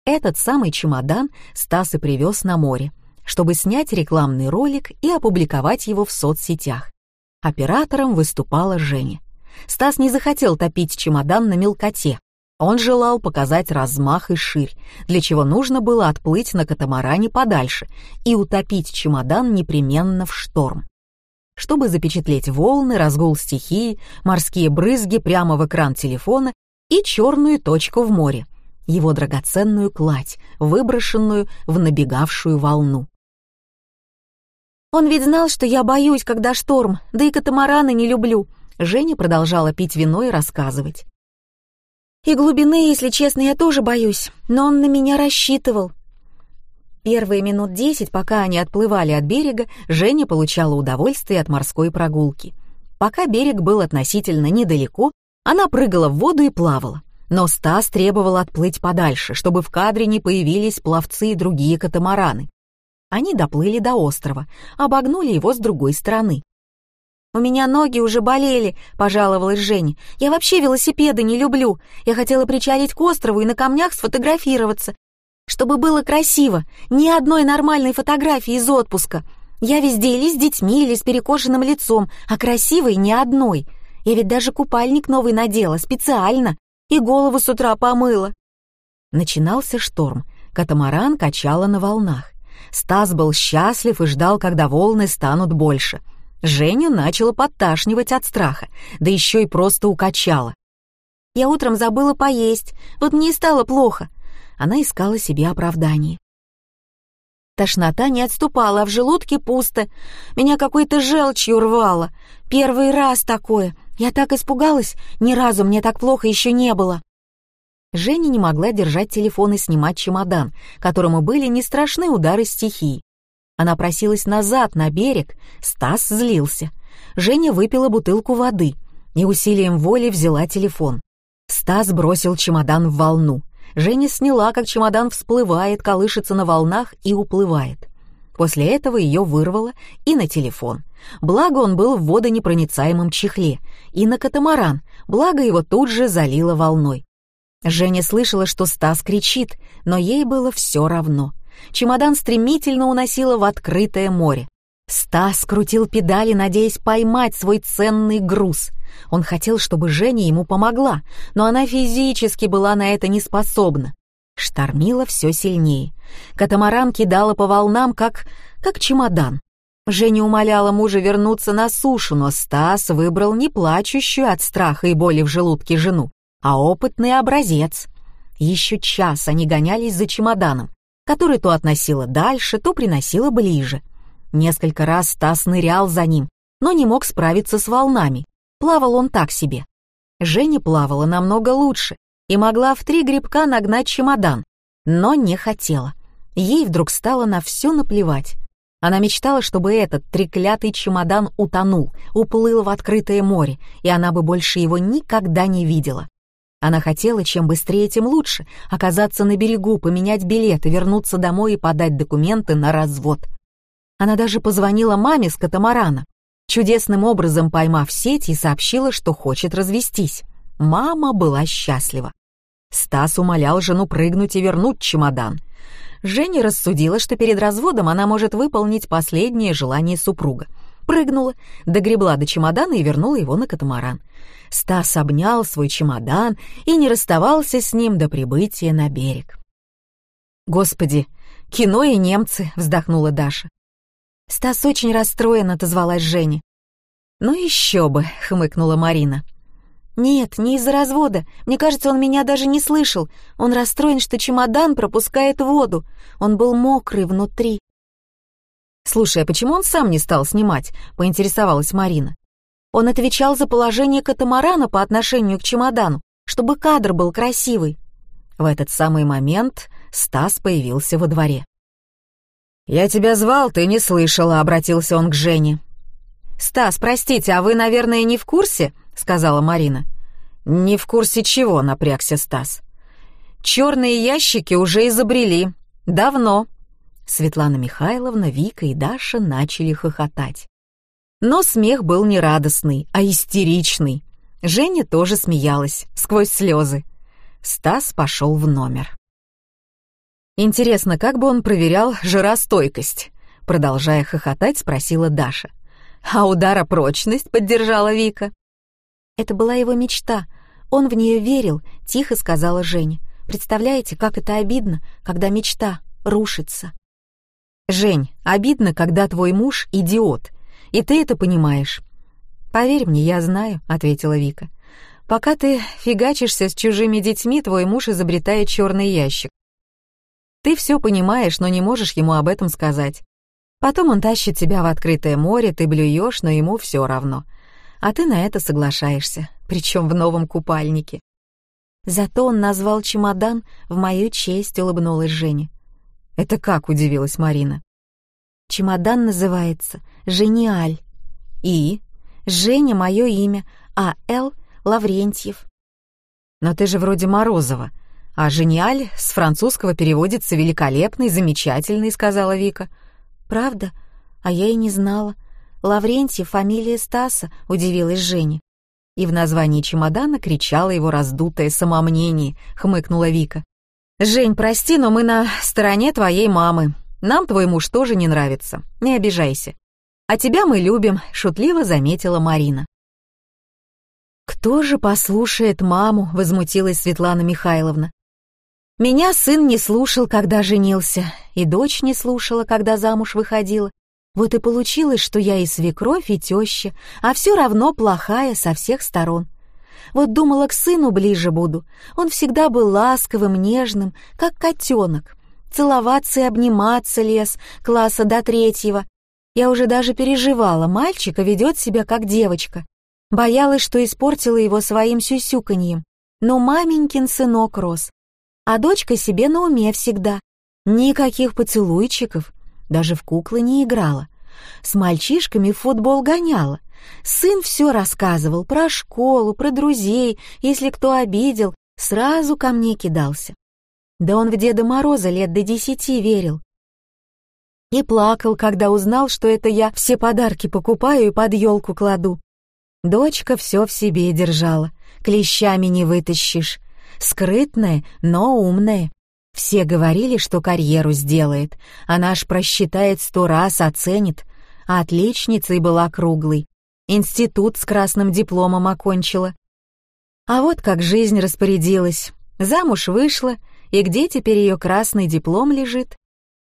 Этот самый чемодан Стас и привез на море, чтобы снять рекламный ролик и опубликовать его в соцсетях. Оператором выступала Женя. Стас не захотел топить чемодан на мелкоте. Он желал показать размах и ширь, для чего нужно было отплыть на катамаране подальше и утопить чемодан непременно в шторм чтобы запечатлеть волны, разгул стихии, морские брызги прямо в экран телефона и черную точку в море, его драгоценную кладь, выброшенную в набегавшую волну. «Он ведь знал, что я боюсь, когда шторм, да и катамараны не люблю», Женя продолжала пить вино и рассказывать. «И глубины, если честно, я тоже боюсь, но он на меня рассчитывал. Первые минут десять, пока они отплывали от берега, Женя получала удовольствие от морской прогулки. Пока берег был относительно недалеко, она прыгала в воду и плавала. Но Стас требовал отплыть подальше, чтобы в кадре не появились пловцы и другие катамараны. Они доплыли до острова, обогнули его с другой стороны. «У меня ноги уже болели», — пожаловалась Женя. «Я вообще велосипеды не люблю. Я хотела причалить к острову и на камнях сфотографироваться, чтобы было красиво, ни одной нормальной фотографии из отпуска. Я везде или с детьми, или с перекошенным лицом, а красивой ни одной. Я ведь даже купальник новый надела, специально, и голову с утра помыла. Начинался шторм, катамаран качало на волнах. Стас был счастлив и ждал, когда волны станут больше. Женю начала подташнивать от страха, да еще и просто укачала. «Я утром забыла поесть, вот мне и стало плохо она искала себе оправдание. Тошнота не отступала, а в желудке пусто. Меня какой-то желчью рвало. Первый раз такое. Я так испугалась, ни разу мне так плохо еще не было. Женя не могла держать телефон и снимать чемодан, которому были не страшны удары стихии. Она просилась назад, на берег. Стас злился. Женя выпила бутылку воды и усилием воли взяла телефон. Стас бросил чемодан в волну. Женя сняла, как чемодан всплывает, колышется на волнах и уплывает. После этого ее вырвало и на телефон. Благо он был в водонепроницаемом чехле, и на катамаран, благо его тут же залило волной. Женя слышала, что Стас кричит, но ей было все равно. Чемодан стремительно уносило в открытое море. Стас крутил педали, надеясь поймать свой ценный груз. Он хотел, чтобы Женя ему помогла, но она физически была на это не способна. Штормило все сильнее. Катамаран кидала по волнам, как... как чемодан. Женя умоляла мужа вернуться на сушу, но Стас выбрал не плачущую от страха и боли в желудке жену, а опытный образец. Еще час они гонялись за чемоданом, который то относила дальше, то приносила ближе. Несколько раз Стас нырял за ним, но не мог справиться с волнами. Плавал он так себе. Женя плавала намного лучше и могла в три грибка нагнать чемодан, но не хотела. Ей вдруг стало на все наплевать. Она мечтала, чтобы этот треклятый чемодан утонул, уплыл в открытое море, и она бы больше его никогда не видела. Она хотела, чем быстрее, тем лучше, оказаться на берегу, поменять билеты, вернуться домой и подать документы на развод. Она даже позвонила маме с катамарана, чудесным образом поймав сеть и сообщила, что хочет развестись. Мама была счастлива. Стас умолял жену прыгнуть и вернуть чемодан. Женя рассудила, что перед разводом она может выполнить последнее желание супруга. Прыгнула, догребла до чемодана и вернула его на катамаран. Стас обнял свой чемодан и не расставался с ним до прибытия на берег. «Господи, кино и немцы!» — вздохнула Даша. Стас очень расстроен, отозвалась Женя. «Ну еще бы!» — хмыкнула Марина. «Нет, не из-за развода. Мне кажется, он меня даже не слышал. Он расстроен, что чемодан пропускает воду. Он был мокрый внутри». «Слушай, а почему он сам не стал снимать?» — поинтересовалась Марина. Он отвечал за положение катамарана по отношению к чемодану, чтобы кадр был красивый. В этот самый момент Стас появился во дворе. «Я тебя звал, ты не слышала», — обратился он к Жене. «Стас, простите, а вы, наверное, не в курсе?» — сказала Марина. «Не в курсе чего?» — напрягся Стас. «Черные ящики уже изобрели. Давно». Светлана Михайловна, Вика и Даша начали хохотать. Но смех был не радостный, а истеричный. Женя тоже смеялась, сквозь слезы. Стас пошел в номер. «Интересно, как бы он проверял жиростойкость?» Продолжая хохотать, спросила Даша. «А удара прочность?» — поддержала Вика. Это была его мечта. Он в нее верил, тихо сказала Женя. Представляете, как это обидно, когда мечта рушится. Жень, обидно, когда твой муж идиот, и ты это понимаешь. Поверь мне, я знаю, ответила Вика. Пока ты фигачишься с чужими детьми, твой муж изобретает черный ящик. Ты все понимаешь, но не можешь ему об этом сказать. Потом он тащит тебя в открытое море, ты блюешь, но ему все равно а ты на это соглашаешься, причем в новом купальнике. Зато он назвал чемодан в мою честь, улыбнулась Женя. Это как, удивилась Марина. Чемодан называется «Жениаль». И? Женя — мое имя, а Л — Лаврентьев. Но ты же вроде Морозова, а «Жениаль» с французского переводится «великолепный», «замечательный», — сказала Вика. Правда? А я и не знала. Лаврентьев — фамилия Стаса», — удивилась Женя. И в названии чемодана кричало его раздутое самомнение, хмыкнула Вика. «Жень, прости, но мы на стороне твоей мамы. Нам твой муж тоже не нравится, не обижайся. А тебя мы любим», — шутливо заметила Марина. «Кто же послушает маму?» — возмутилась Светлана Михайловна. «Меня сын не слушал, когда женился, и дочь не слушала, когда замуж выходила, вот и получилось, что я и свекровь, и теща, а все равно плохая со всех сторон. Вот думала, к сыну ближе буду. Он всегда был ласковым, нежным, как котенок. Целоваться и обниматься лез, класса до третьего. Я уже даже переживала, мальчика ведет себя как девочка. Боялась, что испортила его своим сюсюканьем. Но маменькин сынок рос. А дочка себе на уме всегда. Никаких поцелуйчиков, даже в куклы не играла. С мальчишками в футбол гоняла. Сын все рассказывал про школу, про друзей, если кто обидел, сразу ко мне кидался. Да он в Деда Мороза лет до десяти верил. И плакал, когда узнал, что это я все подарки покупаю и под елку кладу. Дочка все в себе держала, клещами не вытащишь. Скрытная, но умная. Все говорили, что карьеру сделает, она аж просчитает сто раз, оценит. Отличницей была круглой. Институт с красным дипломом окончила. А вот как жизнь распорядилась. Замуж вышла, и где теперь ее красный диплом лежит?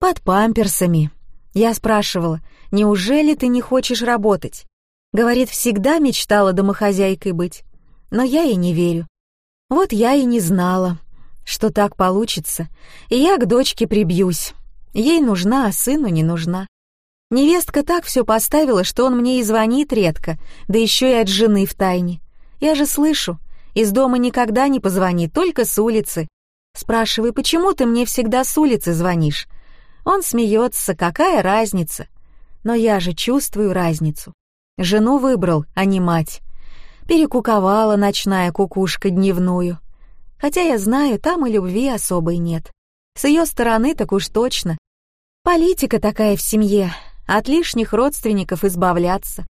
Под памперсами. Я спрашивала, неужели ты не хочешь работать? Говорит, всегда мечтала домохозяйкой быть. Но я ей не верю. Вот я и не знала, что так получится, и я к дочке прибьюсь. Ей нужна, а сыну не нужна. Невестка так все поставила, что он мне и звонит редко, да еще и от жены в тайне. Я же слышу, из дома никогда не позвонит, только с улицы. Спрашиваю, почему ты мне всегда с улицы звонишь? Он смеется, какая разница? Но я же чувствую разницу. Жену выбрал, а не мать. Перекуковала ночная кукушка дневную. Хотя я знаю, там и любви особой нет. С ее стороны так уж точно. Политика такая в семье, от лишних родственников избавляться.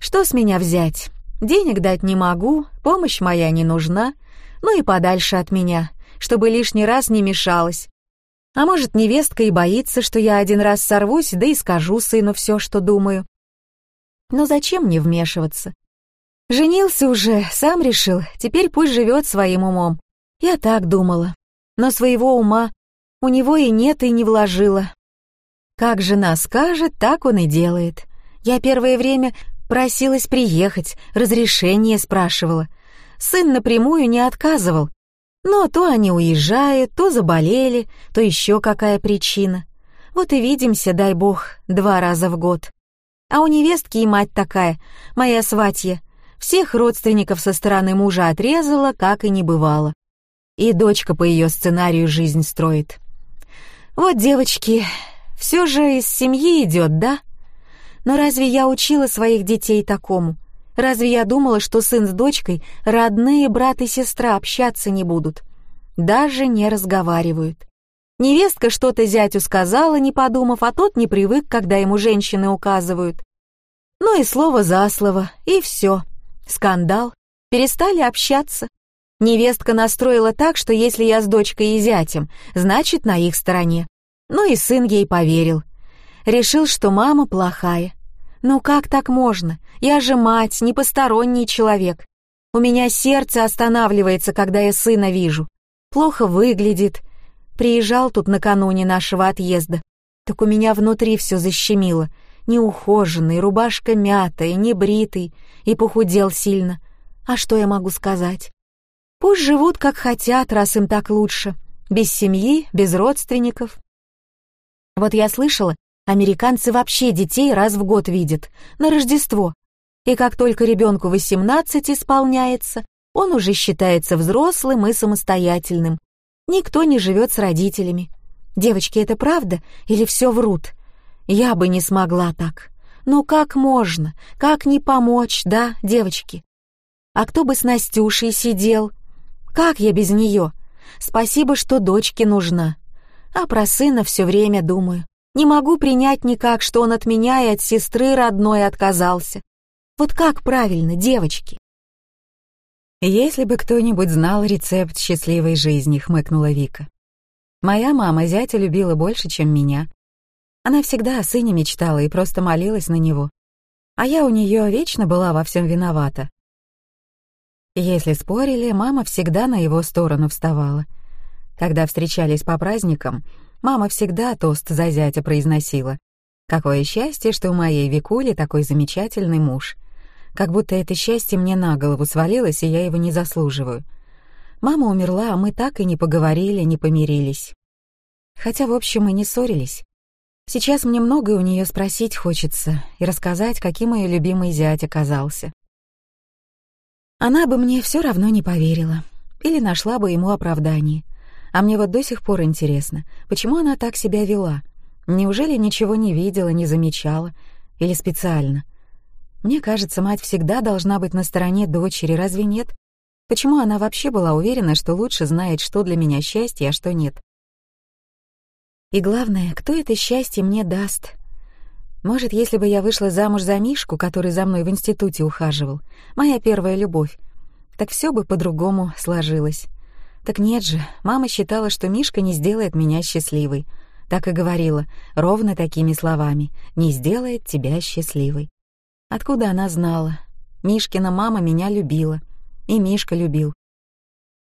Что с меня взять? Денег дать не могу, помощь моя не нужна, ну и подальше от меня, чтобы лишний раз не мешалась. А может, невестка и боится, что я один раз сорвусь, да и скажу сыну все, что думаю. Но зачем мне вмешиваться? Женился уже, сам решил, теперь пусть живет своим умом. Я так думала. Но своего ума у него и нет, и не вложила. Как жена скажет, так он и делает. Я первое время просилась приехать, разрешение спрашивала. Сын напрямую не отказывал. Но то они уезжают, то заболели, то еще какая причина. Вот и видимся, дай бог, два раза в год. А у невестки и мать такая, моя сватья, всех родственников со стороны мужа отрезала, как и не бывало. И дочка по ее сценарию жизнь строит. Вот, девочки, все же из семьи идет, да? Но разве я учила своих детей такому? Разве я думала, что сын с дочкой, родные брат и сестра общаться не будут? Даже не разговаривают. Невестка что-то зятю сказала, не подумав, а тот не привык, когда ему женщины указывают. Ну и слово за слово, и все. Скандал. Перестали общаться. Невестка настроила так, что если я с дочкой и зятем, значит, на их стороне. Ну и сын ей поверил. Решил, что мама плохая. Ну как так можно? Я же мать, не посторонний человек. У меня сердце останавливается, когда я сына вижу. Плохо выглядит, Приезжал тут накануне нашего отъезда. Так у меня внутри все защемило. Неухоженный, рубашка мятая, небритый и похудел сильно. А что я могу сказать? Пусть живут как хотят, раз им так лучше. Без семьи, без родственников. Вот я слышала, американцы вообще детей раз в год видят, на Рождество. И как только ребенку 18 исполняется, он уже считается взрослым и самостоятельным, Никто не живет с родителями. Девочки, это правда или все врут? Я бы не смогла так. Ну как можно? Как не помочь, да, девочки? А кто бы с Настюшей сидел? Как я без нее? Спасибо, что дочке нужна. А про сына все время думаю. Не могу принять никак, что он от меня и от сестры родной отказался. Вот как правильно, девочки? «Если бы кто-нибудь знал рецепт счастливой жизни», — хмыкнула Вика. «Моя мама зятя любила больше, чем меня. Она всегда о сыне мечтала и просто молилась на него. А я у нее вечно была во всем виновата. Если спорили, мама всегда на его сторону вставала. Когда встречались по праздникам, мама всегда тост за зятя произносила. «Какое счастье, что у моей Викули такой замечательный муж!» Как будто это счастье мне на голову свалилось, и я его не заслуживаю. Мама умерла, а мы так и не поговорили, не помирились. Хотя, в общем, мы не ссорились. Сейчас мне многое у нее спросить хочется и рассказать, каким ее любимый зять оказался. Она бы мне все равно не поверила или нашла бы ему оправдание. А мне вот до сих пор интересно, почему она так себя вела? Неужели ничего не видела, не замечала? Или специально? Мне кажется, мать всегда должна быть на стороне дочери, разве нет? Почему она вообще была уверена, что лучше знает, что для меня счастье, а что нет? И главное, кто это счастье мне даст? Может, если бы я вышла замуж за Мишку, который за мной в институте ухаживал, моя первая любовь, так все бы по-другому сложилось. Так нет же, мама считала, что Мишка не сделает меня счастливой. Так и говорила, ровно такими словами, не сделает тебя счастливой. Откуда она знала? Мишкина мама меня любила. И Мишка любил.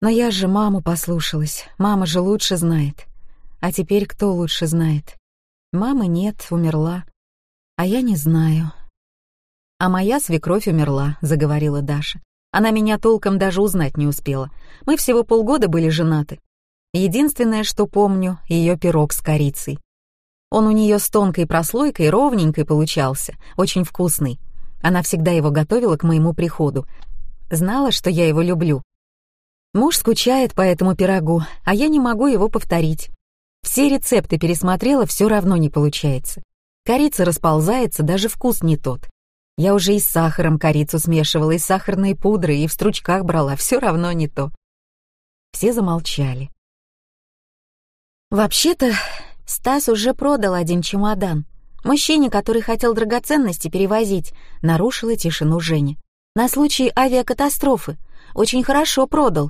Но я же маму послушалась. Мама же лучше знает. А теперь кто лучше знает? Мамы нет, умерла. А я не знаю. А моя свекровь умерла, заговорила Даша. Она меня толком даже узнать не успела. Мы всего полгода были женаты. Единственное, что помню, ее пирог с корицей. Он у нее с тонкой прослойкой, ровненькой получался, очень вкусный. Она всегда его готовила к моему приходу. Знала, что я его люблю. Муж скучает по этому пирогу, а я не могу его повторить. Все рецепты пересмотрела, все равно не получается. Корица расползается, даже вкус не тот. Я уже и с сахаром корицу смешивала, и с сахарной пудрой, и в стручках брала, все равно не то. Все замолчали. Вообще-то, Стас уже продал один чемодан. Мужчине, который хотел драгоценности перевозить, нарушила тишину Женя. На случай авиакатастрофы. Очень хорошо продал.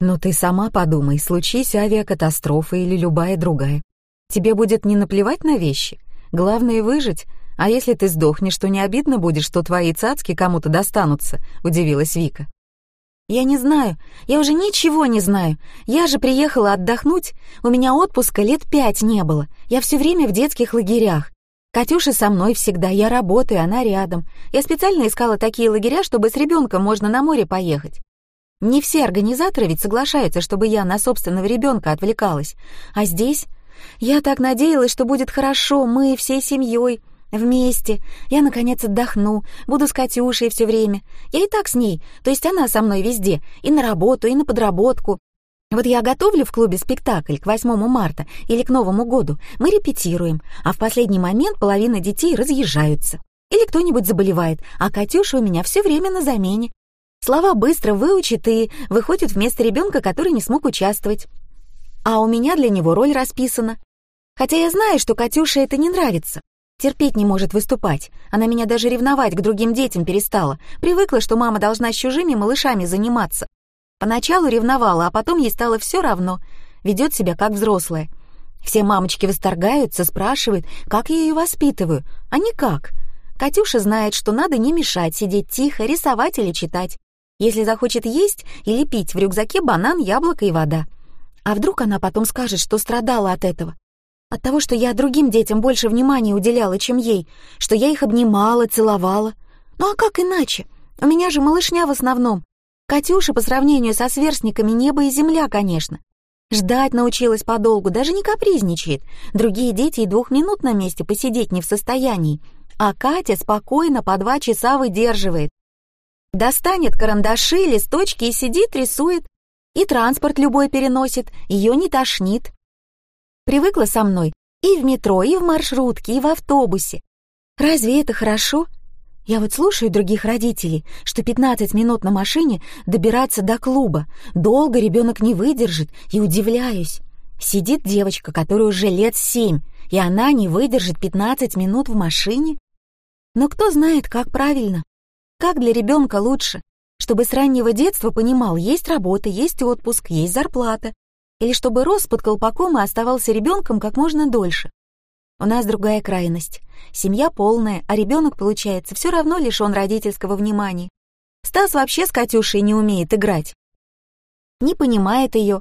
Но ты сама подумай, случись авиакатастрофа или любая другая. Тебе будет не наплевать на вещи. Главное выжить, А если ты сдохнешь, то не обидно будет, что твои цацки кому-то достанутся?» — удивилась Вика. «Я не знаю. Я уже ничего не знаю. Я же приехала отдохнуть. У меня отпуска лет пять не было. Я все время в детских лагерях. Катюша со мной всегда. Я работаю, она рядом. Я специально искала такие лагеря, чтобы с ребенком можно на море поехать. Не все организаторы ведь соглашаются, чтобы я на собственного ребенка отвлекалась. А здесь я так надеялась, что будет хорошо, мы всей семьей, вместе. Я, наконец, отдохну, буду с Катюшей все время. Я и так с ней, то есть она со мной везде, и на работу, и на подработку. Вот я готовлю в клубе спектакль к 8 марта или к Новому году. Мы репетируем, а в последний момент половина детей разъезжаются. Или кто-нибудь заболевает, а Катюша у меня все время на замене. Слова быстро выучит и выходит вместо ребенка, который не смог участвовать а у меня для него роль расписана. Хотя я знаю, что Катюше это не нравится. Терпеть не может выступать. Она меня даже ревновать к другим детям перестала. Привыкла, что мама должна с чужими малышами заниматься. Поначалу ревновала, а потом ей стало все равно. Ведет себя как взрослая. Все мамочки восторгаются, спрашивают, как я ее воспитываю, а никак. Катюша знает, что надо не мешать, сидеть тихо, рисовать или читать. Если захочет есть или пить, в рюкзаке банан, яблоко и вода. А вдруг она потом скажет, что страдала от этого? От того, что я другим детям больше внимания уделяла, чем ей, что я их обнимала, целовала. Ну а как иначе? У меня же малышня в основном. Катюша по сравнению со сверстниками небо и земля, конечно. Ждать научилась подолгу, даже не капризничает. Другие дети и двух минут на месте посидеть не в состоянии. А Катя спокойно по два часа выдерживает. Достанет карандаши, листочки и сидит, рисует и транспорт любой переносит, ее не тошнит. Привыкла со мной и в метро, и в маршрутке, и в автобусе. Разве это хорошо? Я вот слушаю других родителей, что 15 минут на машине добираться до клуба, долго ребенок не выдержит, и удивляюсь. Сидит девочка, которая уже лет семь, и она не выдержит 15 минут в машине? Но кто знает, как правильно? Как для ребенка лучше? чтобы с раннего детства понимал, есть работа, есть отпуск, есть зарплата, или чтобы рос под колпаком и оставался ребенком как можно дольше. У нас другая крайность. Семья полная, а ребенок, получается, все равно лишен родительского внимания. Стас вообще с Катюшей не умеет играть. Не понимает ее.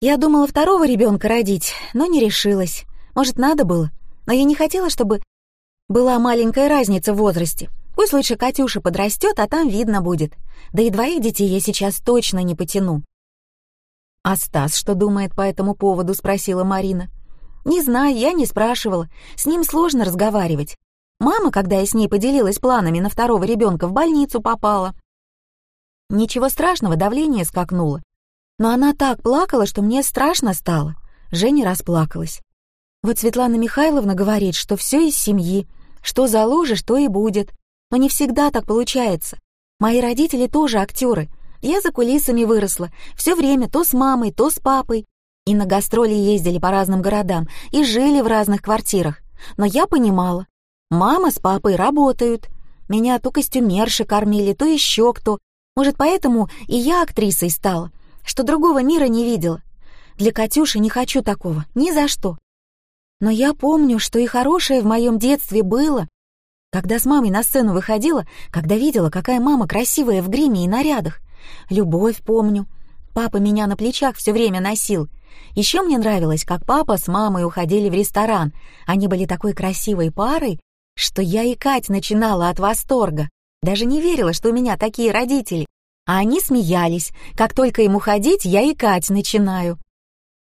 Я думала второго ребенка родить, но не решилась. Может, надо было, но я не хотела, чтобы была маленькая разница в возрасте. Пусть лучше Катюша подрастет, а там видно будет. Да и двоих детей я сейчас точно не потяну. «А Стас что думает по этому поводу?» — спросила Марина. «Не знаю, я не спрашивала. С ним сложно разговаривать. Мама, когда я с ней поделилась планами на второго ребенка, в больницу попала. Ничего страшного, давление скакнуло. Но она так плакала, что мне страшно стало. Женя расплакалась. Вот Светлана Михайловна говорит, что все из семьи. Что заложишь, то и будет. Но не всегда так получается. Мои родители тоже актеры. Я за кулисами выросла, все время то с мамой, то с папой. И на гастроли ездили по разным городам, и жили в разных квартирах. Но я понимала, мама с папой работают. Меня то костюмерши кормили, то еще кто. Может, поэтому и я актрисой стала, что другого мира не видела. Для Катюши не хочу такого, ни за что. Но я помню, что и хорошее в моем детстве было, когда с мамой на сцену выходила, когда видела, какая мама красивая в гриме и нарядах. Любовь помню. Папа меня на плечах все время носил. Еще мне нравилось, как папа с мамой уходили в ресторан. Они были такой красивой парой, что я и Кать начинала от восторга. Даже не верила, что у меня такие родители. А они смеялись. Как только им уходить, я и Кать начинаю.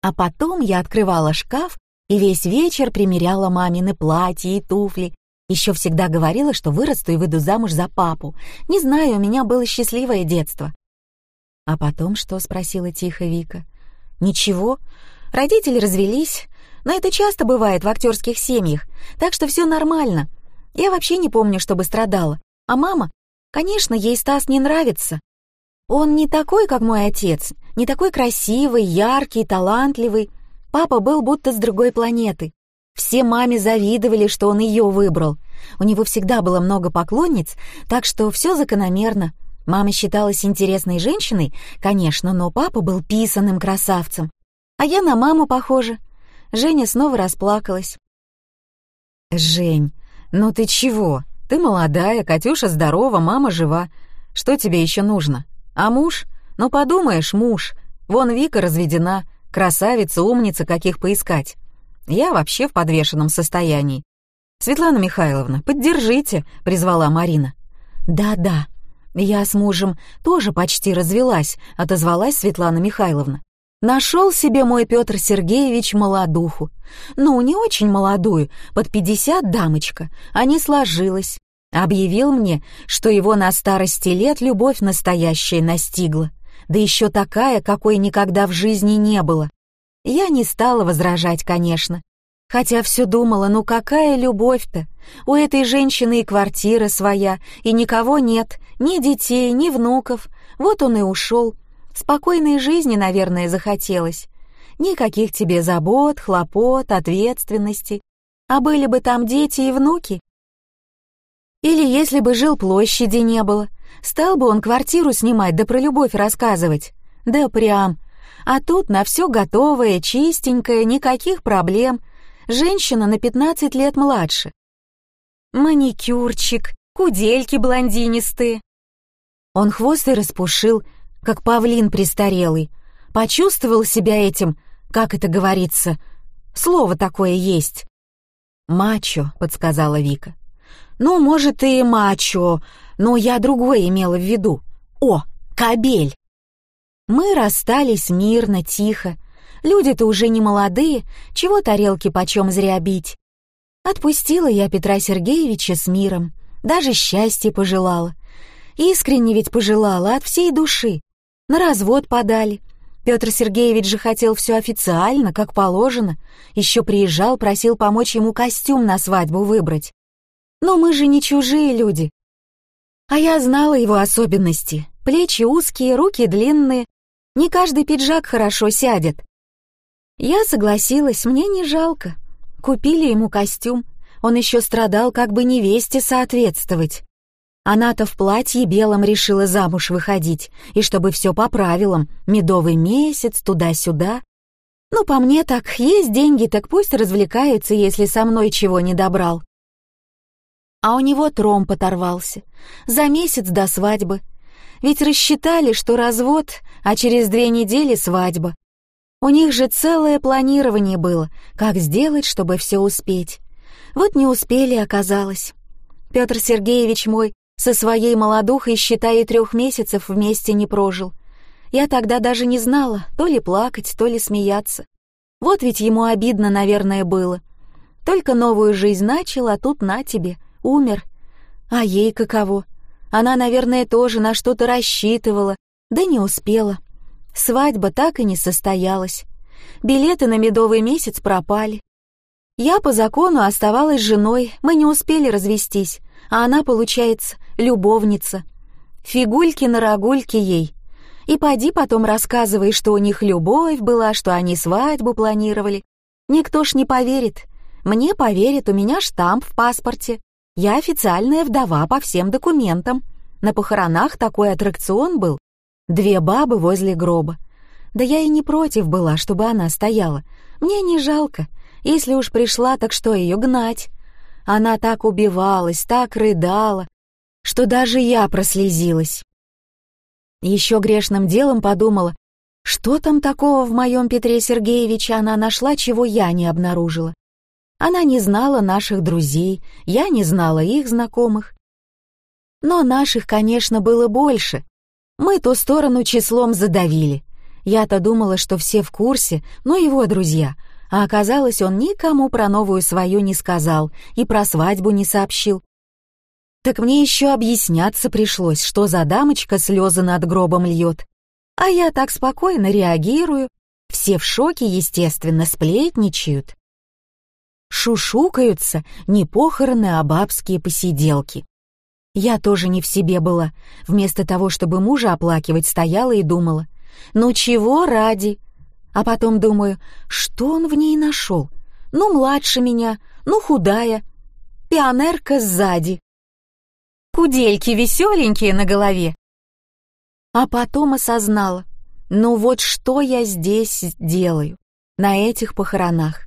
А потом я открывала шкаф и весь вечер примеряла мамины платья и туфли, еще всегда говорила, что вырасту и выйду замуж за папу. Не знаю, у меня было счастливое детство. А потом что, спросила тихо Вика. Ничего, родители развелись, но это часто бывает в актерских семьях, так что все нормально. Я вообще не помню, чтобы страдала. А мама? Конечно, ей Стас не нравится. Он не такой, как мой отец, не такой красивый, яркий, талантливый. Папа был будто с другой планеты. Все маме завидовали, что он ее выбрал. У него всегда было много поклонниц, так что все закономерно. Мама считалась интересной женщиной, конечно, но папа был писаным красавцем. А я на маму похожа. Женя снова расплакалась. «Жень, «Ну ты чего? Ты молодая, Катюша здорова, мама жива. Что тебе еще нужно? А муж? Ну подумаешь, муж. Вон Вика разведена, красавица, умница, каких поискать. Я вообще в подвешенном состоянии. «Светлана Михайловна, поддержите», — призвала Марина. «Да-да, я с мужем тоже почти развелась», — отозвалась Светлана Михайловна. Нашел себе мой Петр Сергеевич молодуху. Ну, не очень молодую, под пятьдесят дамочка, а не сложилась. Объявил мне, что его на старости лет любовь настоящая настигла, да еще такая, какой никогда в жизни не было. Я не стала возражать, конечно, хотя все думала, ну какая любовь-то? У этой женщины и квартира своя, и никого нет, ни детей, ни внуков. Вот он и ушел. Спокойной жизни, наверное, захотелось. Никаких тебе забот, хлопот, ответственности. А были бы там дети и внуки? Или если бы жил площади не было, стал бы он квартиру снимать да про любовь рассказывать. Да прям. А тут на все готовое, чистенькое, никаких проблем. Женщина на 15 лет младше. Маникюрчик, кудельки блондинистые. Он хвост и распушил, как павлин престарелый. Почувствовал себя этим, как это говорится, слово такое есть. «Мачо», — подсказала Вика. «Ну, может, и мачо, но я другое имела в виду. О, кабель!» Мы расстались мирно, тихо. Люди-то уже не молодые, чего тарелки почем зря бить. Отпустила я Петра Сергеевича с миром, даже счастье пожелала. Искренне ведь пожелала от всей души. На развод подали. Петр Сергеевич же хотел все официально, как положено. Еще приезжал, просил помочь ему костюм на свадьбу выбрать. Но мы же не чужие люди. А я знала его особенности. Плечи узкие, руки длинные. Не каждый пиджак хорошо сядет. Я согласилась, мне не жалко. Купили ему костюм. Он еще страдал, как бы невесте соответствовать. Она-то в платье белом решила замуж выходить, и чтобы все по правилам, медовый месяц, туда-сюда. Ну, по мне так, есть деньги, так пусть развлекаются, если со мной чего не добрал. А у него тромб оторвался. За месяц до свадьбы. Ведь рассчитали, что развод, а через две недели свадьба. У них же целое планирование было, как сделать, чтобы все успеть. Вот не успели, оказалось. Петр Сергеевич мой со своей молодухой, считай, трех месяцев вместе не прожил. Я тогда даже не знала, то ли плакать, то ли смеяться. Вот ведь ему обидно, наверное, было. Только новую жизнь начал, а тут на тебе, умер. А ей каково? Она, наверное, тоже на что-то рассчитывала, да не успела. Свадьба так и не состоялась. Билеты на медовый месяц пропали. Я по закону оставалась женой, мы не успели развестись, а она, получается, любовница. Фигульки на рогульке ей. И поди потом рассказывай, что у них любовь была, что они свадьбу планировали. Никто ж не поверит. Мне поверит, у меня штамп в паспорте. Я официальная вдова по всем документам. На похоронах такой аттракцион был. Две бабы возле гроба. Да я и не против была, чтобы она стояла. Мне не жалко. Если уж пришла, так что ее гнать? Она так убивалась, так рыдала, что даже я прослезилась. Еще грешным делом подумала, что там такого в моем Петре Сергеевиче она нашла, чего я не обнаружила. Она не знала наших друзей, я не знала их знакомых. Но наших, конечно, было больше. Мы ту сторону числом задавили. Я-то думала, что все в курсе, но его друзья — а оказалось, он никому про новую свою не сказал и про свадьбу не сообщил. Так мне еще объясняться пришлось, что за дамочка слезы над гробом льет. А я так спокойно реагирую. Все в шоке, естественно, сплетничают. Шушукаются не похороны, а бабские посиделки. Я тоже не в себе была. Вместо того, чтобы мужа оплакивать, стояла и думала. Ну чего ради? А потом думаю, что он в ней нашел? Ну, младше меня, ну, худая. Пионерка сзади. Кудельки веселенькие на голове. А потом осознала, ну вот что я здесь делаю, на этих похоронах.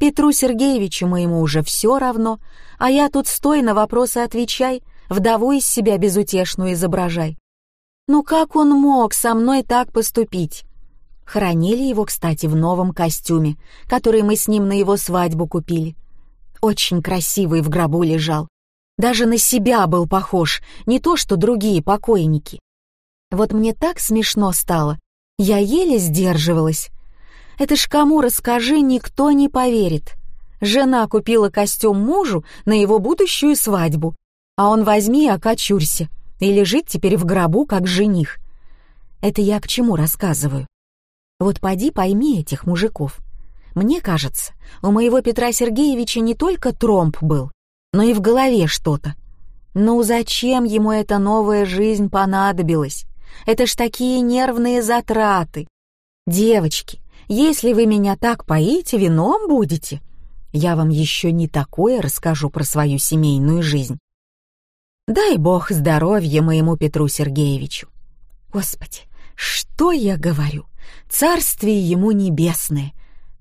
Петру Сергеевичу моему уже все равно, а я тут стой на вопросы отвечай, вдову из себя безутешную изображай. Ну как он мог со мной так поступить? Хоронили его, кстати, в новом костюме, который мы с ним на его свадьбу купили. Очень красивый в гробу лежал. Даже на себя был похож, не то что другие покойники. Вот мне так смешно стало. Я еле сдерживалась. Это ж кому расскажи, никто не поверит. Жена купила костюм мужу на его будущую свадьбу, а он возьми и окочурься, и лежит теперь в гробу, как жених. Это я к чему рассказываю? Вот поди пойми этих мужиков. Мне кажется, у моего Петра Сергеевича не только тромб был, но и в голове что-то. Ну зачем ему эта новая жизнь понадобилась? Это ж такие нервные затраты. Девочки, если вы меня так поите, вином будете. Я вам еще не такое расскажу про свою семейную жизнь. Дай бог здоровья моему Петру Сергеевичу. Господи, что я говорю? Царствие ему небесное.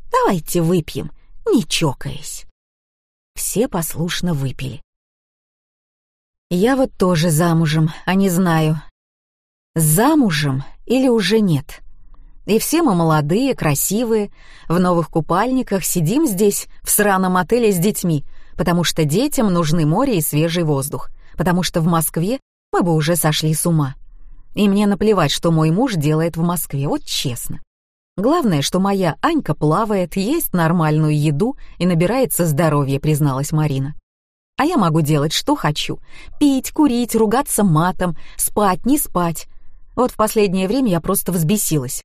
Давайте выпьем, не чокаясь. Все послушно выпили. Я вот тоже замужем, а не знаю, замужем или уже нет. И все мы молодые, красивые, в новых купальниках сидим здесь, в сраном отеле с детьми, потому что детям нужны море и свежий воздух, потому что в Москве мы бы уже сошли с ума. И мне наплевать, что мой муж делает в Москве, вот честно. Главное, что моя Анька плавает, ест нормальную еду и набирается здоровья, призналась Марина. А я могу делать, что хочу. Пить, курить, ругаться матом, спать, не спать. Вот в последнее время я просто взбесилась.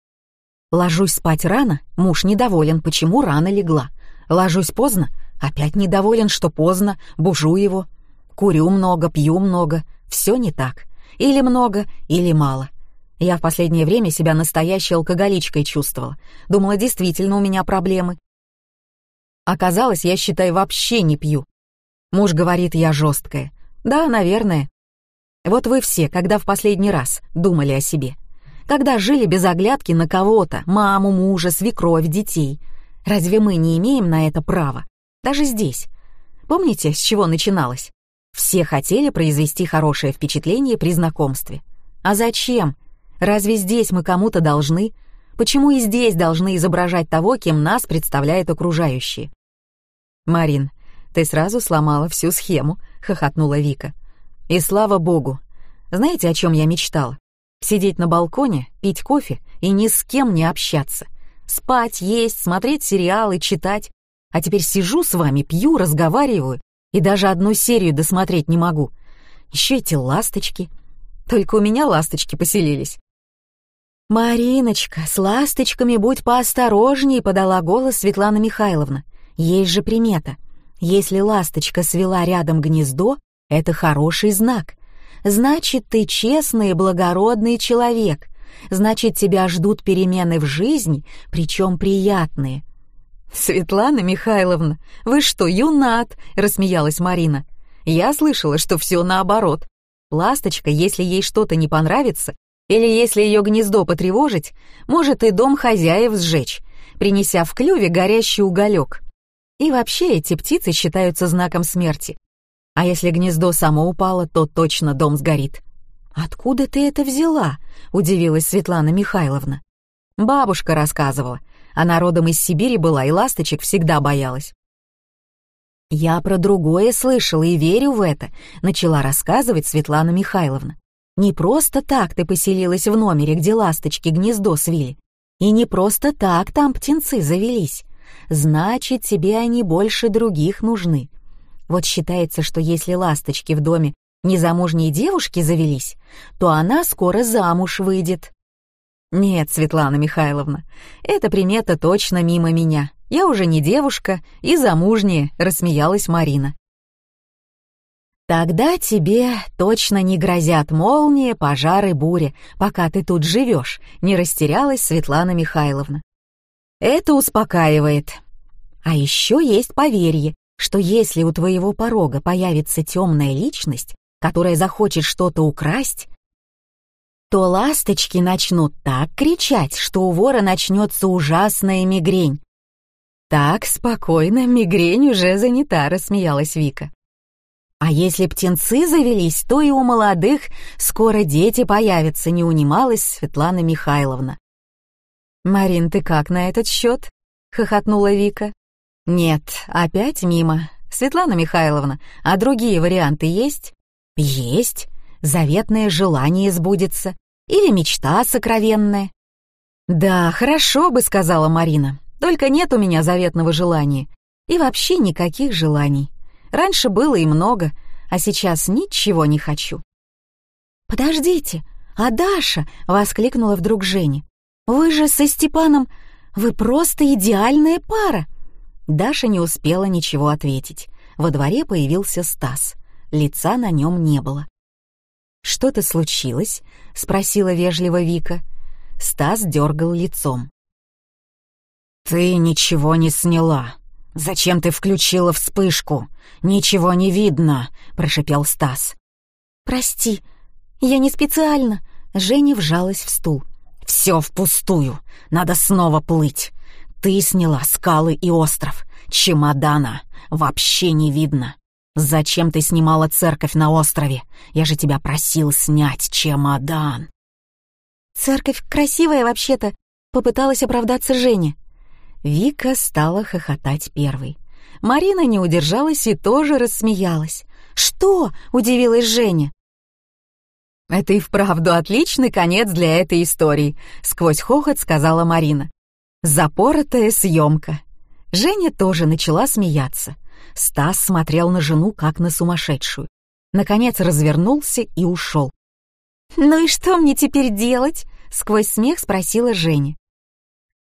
Ложусь спать рано, муж недоволен, почему рано легла. Ложусь поздно, опять недоволен, что поздно, бужу его. Курю много, пью много, все не так. Или много, или мало. Я в последнее время себя настоящей алкоголичкой чувствовала. Думала, действительно у меня проблемы. Оказалось, я, считай, вообще не пью. Муж говорит, я жесткая. Да, наверное. Вот вы все, когда в последний раз думали о себе? Когда жили без оглядки на кого-то, маму, мужа, свекровь, детей? Разве мы не имеем на это права? Даже здесь. Помните, с чего начиналось? Все хотели произвести хорошее впечатление при знакомстве. А зачем? Разве здесь мы кому-то должны? Почему и здесь должны изображать того, кем нас представляют окружающие? Марин, ты сразу сломала всю схему, хохотнула Вика. И слава богу. Знаете, о чем я мечтала? Сидеть на балконе, пить кофе и ни с кем не общаться. Спать, есть, смотреть сериалы, читать. А теперь сижу с вами, пью, разговариваю и даже одну серию досмотреть не могу. Еще эти ласточки. Только у меня ласточки поселились. «Мариночка, с ласточками будь поосторожней», — подала голос Светлана Михайловна. «Есть же примета. Если ласточка свела рядом гнездо, это хороший знак. Значит, ты честный и благородный человек. Значит, тебя ждут перемены в жизни, причем приятные». «Светлана Михайловна, вы что, юнат?» — рассмеялась Марина. «Я слышала, что все наоборот. Ласточка, если ей что-то не понравится, или если ее гнездо потревожить, может и дом хозяев сжечь, принеся в клюве горящий уголек. И вообще эти птицы считаются знаком смерти. А если гнездо само упало, то точно дом сгорит. «Откуда ты это взяла?» — удивилась Светлана Михайловна. Бабушка рассказывала. Она родом из Сибири была и ласточек всегда боялась. «Я про другое слышала и верю в это», — начала рассказывать Светлана Михайловна. Не просто так ты поселилась в номере, где ласточки гнездо свили. И не просто так там птенцы завелись. Значит, тебе они больше других нужны. Вот считается, что если ласточки в доме незамужней девушки завелись, то она скоро замуж выйдет. Нет, Светлана Михайловна, эта примета точно мимо меня. Я уже не девушка и замужняя, рассмеялась Марина. Тогда тебе точно не грозят молнии, пожары, бури, пока ты тут живешь, не растерялась Светлана Михайловна. Это успокаивает. А еще есть поверье, что если у твоего порога появится темная личность, которая захочет что-то украсть, то ласточки начнут так кричать, что у вора начнется ужасная мигрень. «Так, спокойно, мигрень уже занята», — рассмеялась Вика. «А если птенцы завелись, то и у молодых скоро дети появятся», — не унималась Светлана Михайловна. «Марин, ты как на этот счет?» — хохотнула Вика. «Нет, опять мимо. Светлана Михайловна, а другие варианты есть?» «Есть. Заветное желание сбудется. Или мечта сокровенная». «Да, хорошо бы», — сказала Марина. «Только нет у меня заветного желания. И вообще никаких желаний. Раньше было и много, а сейчас ничего не хочу». «Подождите, а Даша?» — воскликнула вдруг Женя. «Вы же со Степаном... Вы просто идеальная пара!» Даша не успела ничего ответить. Во дворе появился Стас. Лица на нем не было. «Что-то случилось?» — спросила вежливо Вика. Стас дергал лицом. «Ты ничего не сняла. Зачем ты включила вспышку? Ничего не видно!» — прошепел Стас. «Прости, я не специально!» — Женя вжалась в стул. Все впустую. Надо снова плыть. Ты сняла скалы и остров. Чемодана вообще не видно. Зачем ты снимала церковь на острове? Я же тебя просил снять чемодан. Церковь красивая вообще-то, попыталась оправдаться Женя. Вика стала хохотать первой. Марина не удержалась и тоже рассмеялась. «Что?» — удивилась Женя. «Это и вправду отличный конец для этой истории», — сквозь хохот сказала Марина. «Запоротая съемка». Женя тоже начала смеяться. Стас смотрел на жену, как на сумасшедшую. Наконец развернулся и ушел. «Ну и что мне теперь делать?» — сквозь смех спросила Женя.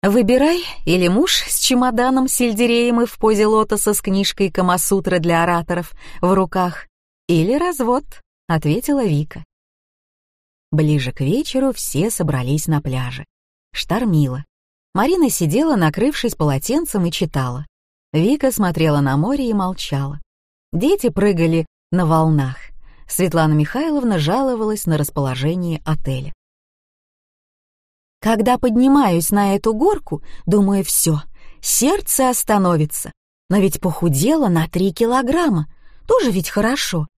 «Выбирай, или муж с чемоданом, сельдереем и в позе лотоса с книжкой Камасутра для ораторов в руках, или развод», — ответила Вика. Ближе к вечеру все собрались на пляже. Штормило. Марина сидела, накрывшись полотенцем, и читала. Вика смотрела на море и молчала. Дети прыгали на волнах. Светлана Михайловна жаловалась на расположение отеля. «Когда поднимаюсь на эту горку, думаю, все, сердце остановится. Но ведь похудела на три килограмма, тоже ведь хорошо.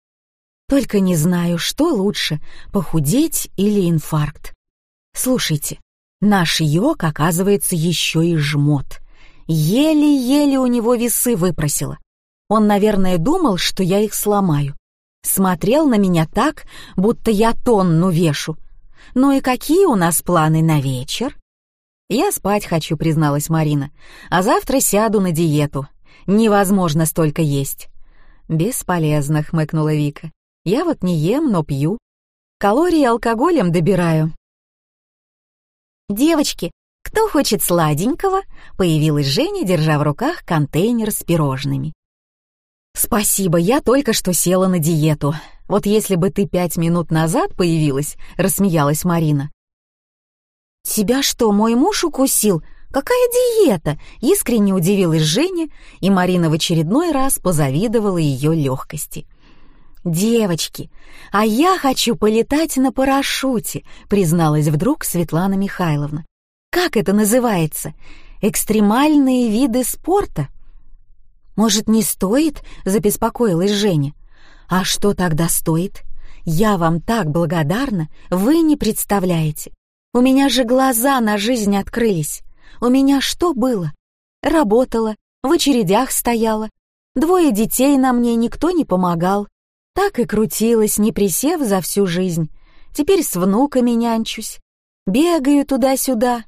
Только не знаю, что лучше, похудеть или инфаркт. Слушайте, наш йог, оказывается, еще и жмот. Еле-еле у него весы выпросила. Он, наверное, думал, что я их сломаю. Смотрел на меня так, будто я тонну вешу. Ну и какие у нас планы на вечер? Я спать хочу, призналась Марина. А завтра сяду на диету. Невозможно столько есть. Бесполезно, хмыкнула Вика. Я вот не ем, но пью. Калории алкоголем добираю. «Девочки, кто хочет сладенького?» — появилась Женя, держа в руках контейнер с пирожными. «Спасибо, я только что села на диету. Вот если бы ты пять минут назад появилась», — рассмеялась Марина. «Тебя что, мой муж укусил? Какая диета?» — искренне удивилась Женя, и Марина в очередной раз позавидовала ее легкости. «Девочки, а я хочу полетать на парашюте», призналась вдруг Светлана Михайловна. «Как это называется? Экстремальные виды спорта?» «Может, не стоит?» — забеспокоилась Женя. «А что тогда стоит? Я вам так благодарна, вы не представляете. У меня же глаза на жизнь открылись. У меня что было? Работала, в очередях стояла. Двое детей на мне никто не помогал. Так и крутилась, не присев за всю жизнь. Теперь с внуками нянчусь. Бегаю туда-сюда.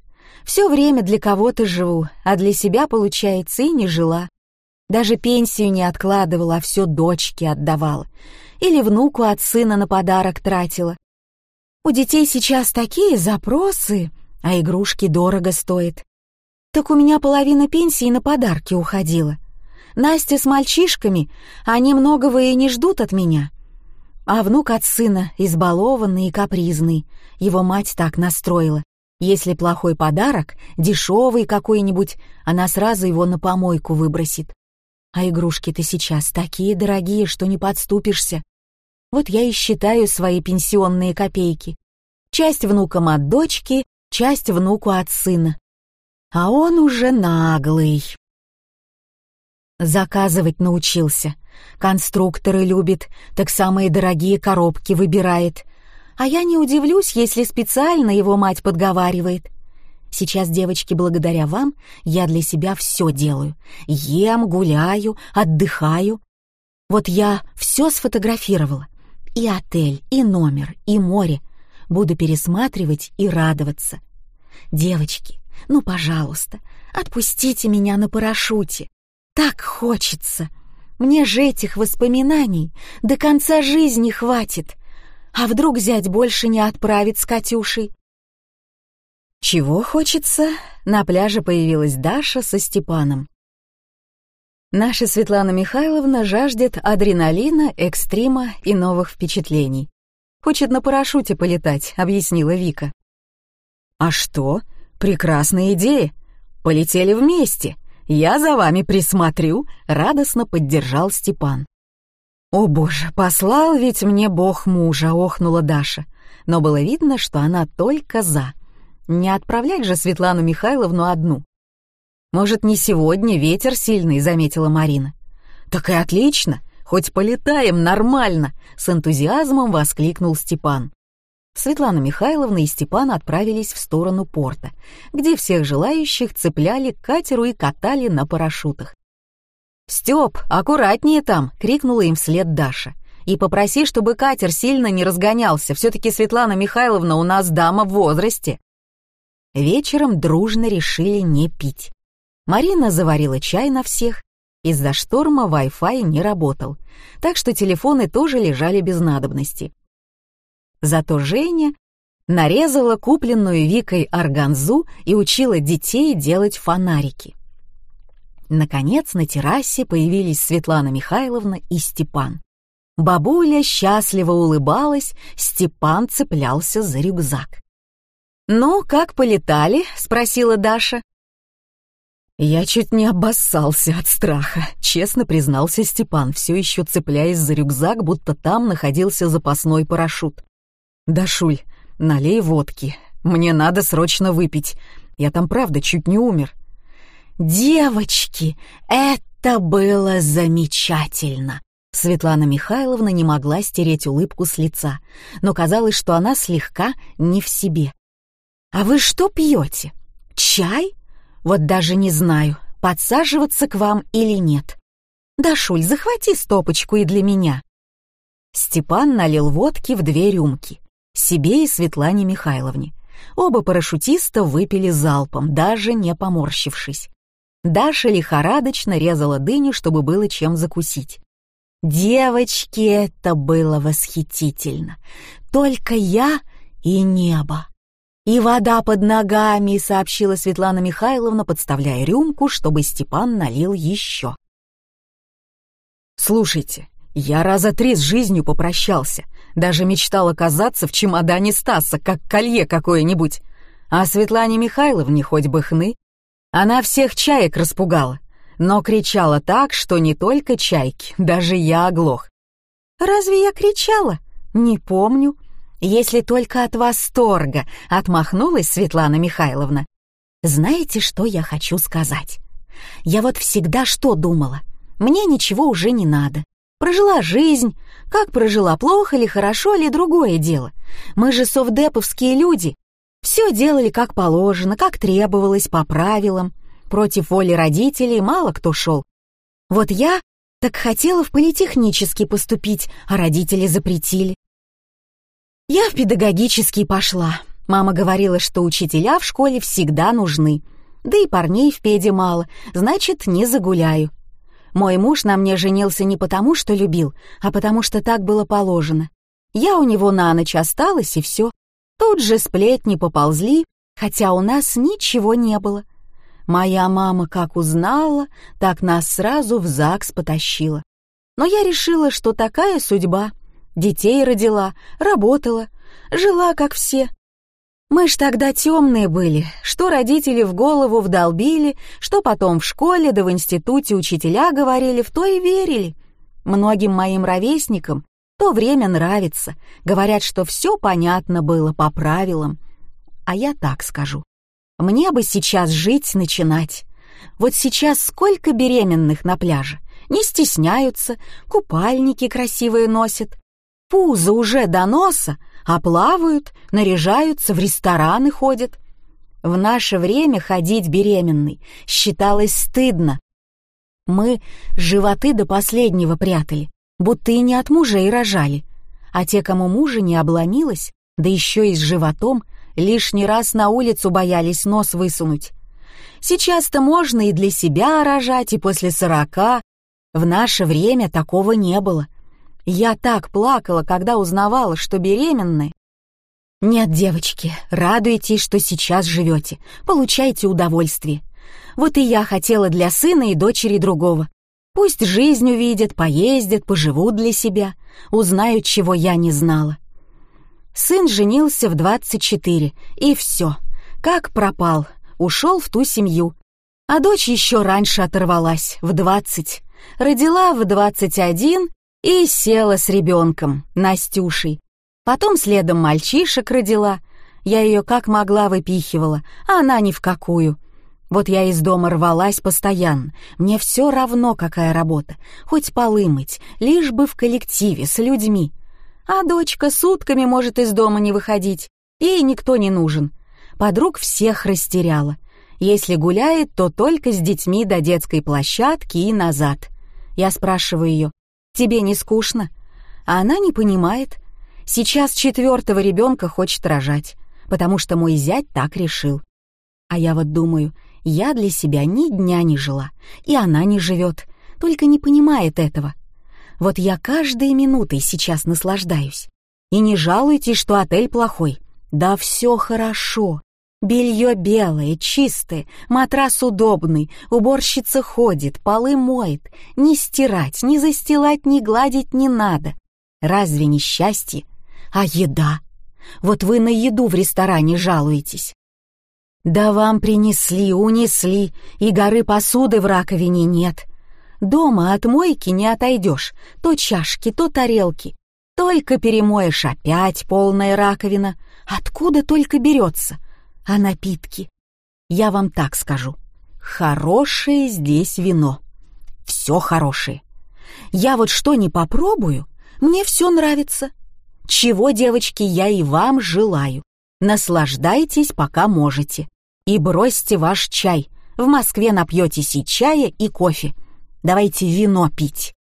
Все время для кого-то живу, а для себя, получается, и не жила. Даже пенсию не откладывала, а все дочке отдавала. Или внуку от сына на подарок тратила. У детей сейчас такие запросы, а игрушки дорого стоят. Так у меня половина пенсии на подарки уходила. Настя с мальчишками, они многого и не ждут от меня. А внук от сына избалованный и капризный. Его мать так настроила. Если плохой подарок, дешевый какой-нибудь, она сразу его на помойку выбросит. А игрушки-то сейчас такие дорогие, что не подступишься. Вот я и считаю свои пенсионные копейки. Часть внукам от дочки, часть внуку от сына. А он уже наглый. Заказывать научился. Конструкторы любит, так самые дорогие коробки выбирает. А я не удивлюсь, если специально его мать подговаривает. Сейчас, девочки, благодаря вам, я для себя все делаю. Ем, гуляю, отдыхаю. Вот я все сфотографировала. И отель, и номер, и море. Буду пересматривать и радоваться. Девочки, ну, пожалуйста, отпустите меня на парашюте. Так хочется. Мне же этих воспоминаний до конца жизни хватит. А вдруг зять больше не отправит с Катюшей? Чего хочется? На пляже появилась Даша со Степаном. Наша Светлана Михайловна жаждет адреналина, экстрима и новых впечатлений. Хочет на парашюте полетать, объяснила Вика. А что? Прекрасная идея. Полетели вместе. Я за вами присмотрю, радостно поддержал Степан. О боже, послал ведь мне Бог мужа, охнула Даша. Но было видно, что она только за. Не отправлять же Светлану Михайловну одну. Может, не сегодня ветер сильный, заметила Марина. Так и отлично, хоть полетаем нормально, с энтузиазмом воскликнул Степан. Светлана Михайловна и Степан отправились в сторону порта, где всех желающих цепляли к катеру и катали на парашютах. «Стёп, аккуратнее там!» — крикнула им вслед Даша. «И попроси, чтобы катер сильно не разгонялся, все-таки Светлана Михайловна у нас дама в возрасте». Вечером дружно решили не пить. Марина заварила чай на всех. Из-за шторма Wi-Fi не работал, так что телефоны тоже лежали без надобности. Зато Женя нарезала купленную Викой органзу и учила детей делать фонарики. Наконец на террасе появились Светлана Михайловна и Степан. Бабуля счастливо улыбалась, Степан цеплялся за рюкзак. «Ну, как полетали?» — спросила Даша. «Я чуть не обоссался от страха», — честно признался Степан, все еще цепляясь за рюкзак, будто там находился запасной парашют. «Дашуль, налей водки. Мне надо срочно выпить. Я там правда чуть не умер». «Девочки, это было замечательно!» Светлана Михайловна не могла стереть улыбку с лица, но казалось, что она слегка не в себе. «А вы что пьете? Чай? Вот даже не знаю, подсаживаться к вам или нет. Дашуль, захвати стопочку и для меня». Степан налил водки в две рюмки себе и Светлане Михайловне. Оба парашютиста выпили залпом, даже не поморщившись. Даша лихорадочно резала дыню, чтобы было чем закусить. Девочки, это было восхитительно. Только я и небо. И вода под ногами, сообщила Светлана Михайловна, подставляя рюмку, чтобы Степан налил еще. «Слушайте, я раза три с жизнью попрощался. Даже мечтал оказаться в чемодане Стаса, как колье какое-нибудь. А Светлане Михайловне хоть бы хны. Она всех чаек распугала, но кричала так, что не только чайки, даже я оглох. «Разве я кричала? Не помню. Если только от восторга», — отмахнулась Светлана Михайловна. «Знаете, что я хочу сказать? Я вот всегда что думала? Мне ничего уже не надо. Прожила жизнь. Как прожила, плохо ли, хорошо ли, другое дело. Мы же совдеповские люди. Все делали как положено, как требовалось, по правилам. Против воли родителей мало кто шел. Вот я так хотела в политехнический поступить, а родители запретили. Я в педагогический пошла. Мама говорила, что учителя в школе всегда нужны. Да и парней в педе мало, значит, не загуляю. Мой муж на мне женился не потому, что любил, а потому что так было положено. Я у него на ночь осталась, и все. Тут же сплетни поползли, хотя у нас ничего не было. Моя мама как узнала, так нас сразу в ЗАГС потащила. Но я решила, что такая судьба. Детей родила, работала, жила как все. Мы ж тогда темные были, что родители в голову вдолбили, что потом в школе да в институте учителя говорили, в то и верили. Многим моим ровесникам то время нравится, говорят, что все понятно было по правилам. А я так скажу. Мне бы сейчас жить начинать. Вот сейчас сколько беременных на пляже. Не стесняются, купальники красивые носят. Пузо уже до носа, а плавают, наряжаются, в рестораны ходят. В наше время ходить беременной считалось стыдно. Мы животы до последнего прятали, будто и не от мужа и рожали. А те, кому мужа не обломилось, да еще и с животом, лишний раз на улицу боялись нос высунуть. Сейчас-то можно и для себя рожать, и после сорока. В наше время такого не было. Я так плакала, когда узнавала, что беременная. Нет, девочки, радуйтесь, что сейчас живете, получайте удовольствие. Вот и я хотела для сына и дочери другого. Пусть жизнь увидят, поездят, поживут для себя, узнают, чего я не знала. Сын женился в 24, и все. Как пропал, ушел в ту семью. А дочь еще раньше оторвалась, в 20. Родила в 21 и села с ребенком, Настюшей. Потом следом мальчишек родила. Я ее как могла выпихивала, а она ни в какую. Вот я из дома рвалась постоянно. Мне все равно, какая работа. Хоть полы мыть, лишь бы в коллективе, с людьми. А дочка сутками может из дома не выходить. Ей никто не нужен. Подруг всех растеряла. Если гуляет, то только с детьми до детской площадки и назад. Я спрашиваю ее, «Тебе не скучно?» А она не понимает. Сейчас четвертого ребенка хочет рожать, потому что мой зять так решил. А я вот думаю, я для себя ни дня не жила, и она не живет, только не понимает этого. Вот я каждой минутой сейчас наслаждаюсь. И не жалуйтесь, что отель плохой. Да все хорошо. Белье белое, чистое, матрас удобный, уборщица ходит, полы моет. Ни стирать, ни застилать, ни гладить не надо. Разве не счастье? А еда? Вот вы на еду в ресторане жалуетесь. Да вам принесли, унесли, и горы посуды в раковине нет. Дома от мойки не отойдешь, то чашки, то тарелки. Только перемоешь опять полная раковина. Откуда только берется? А напитки? Я вам так скажу. Хорошее здесь вино. Все хорошее. Я вот что не попробую, мне все нравится. Чего, девочки, я и вам желаю. Наслаждайтесь, пока можете. И бросьте ваш чай. В Москве напьетесь и чая, и кофе. Давайте вино пить.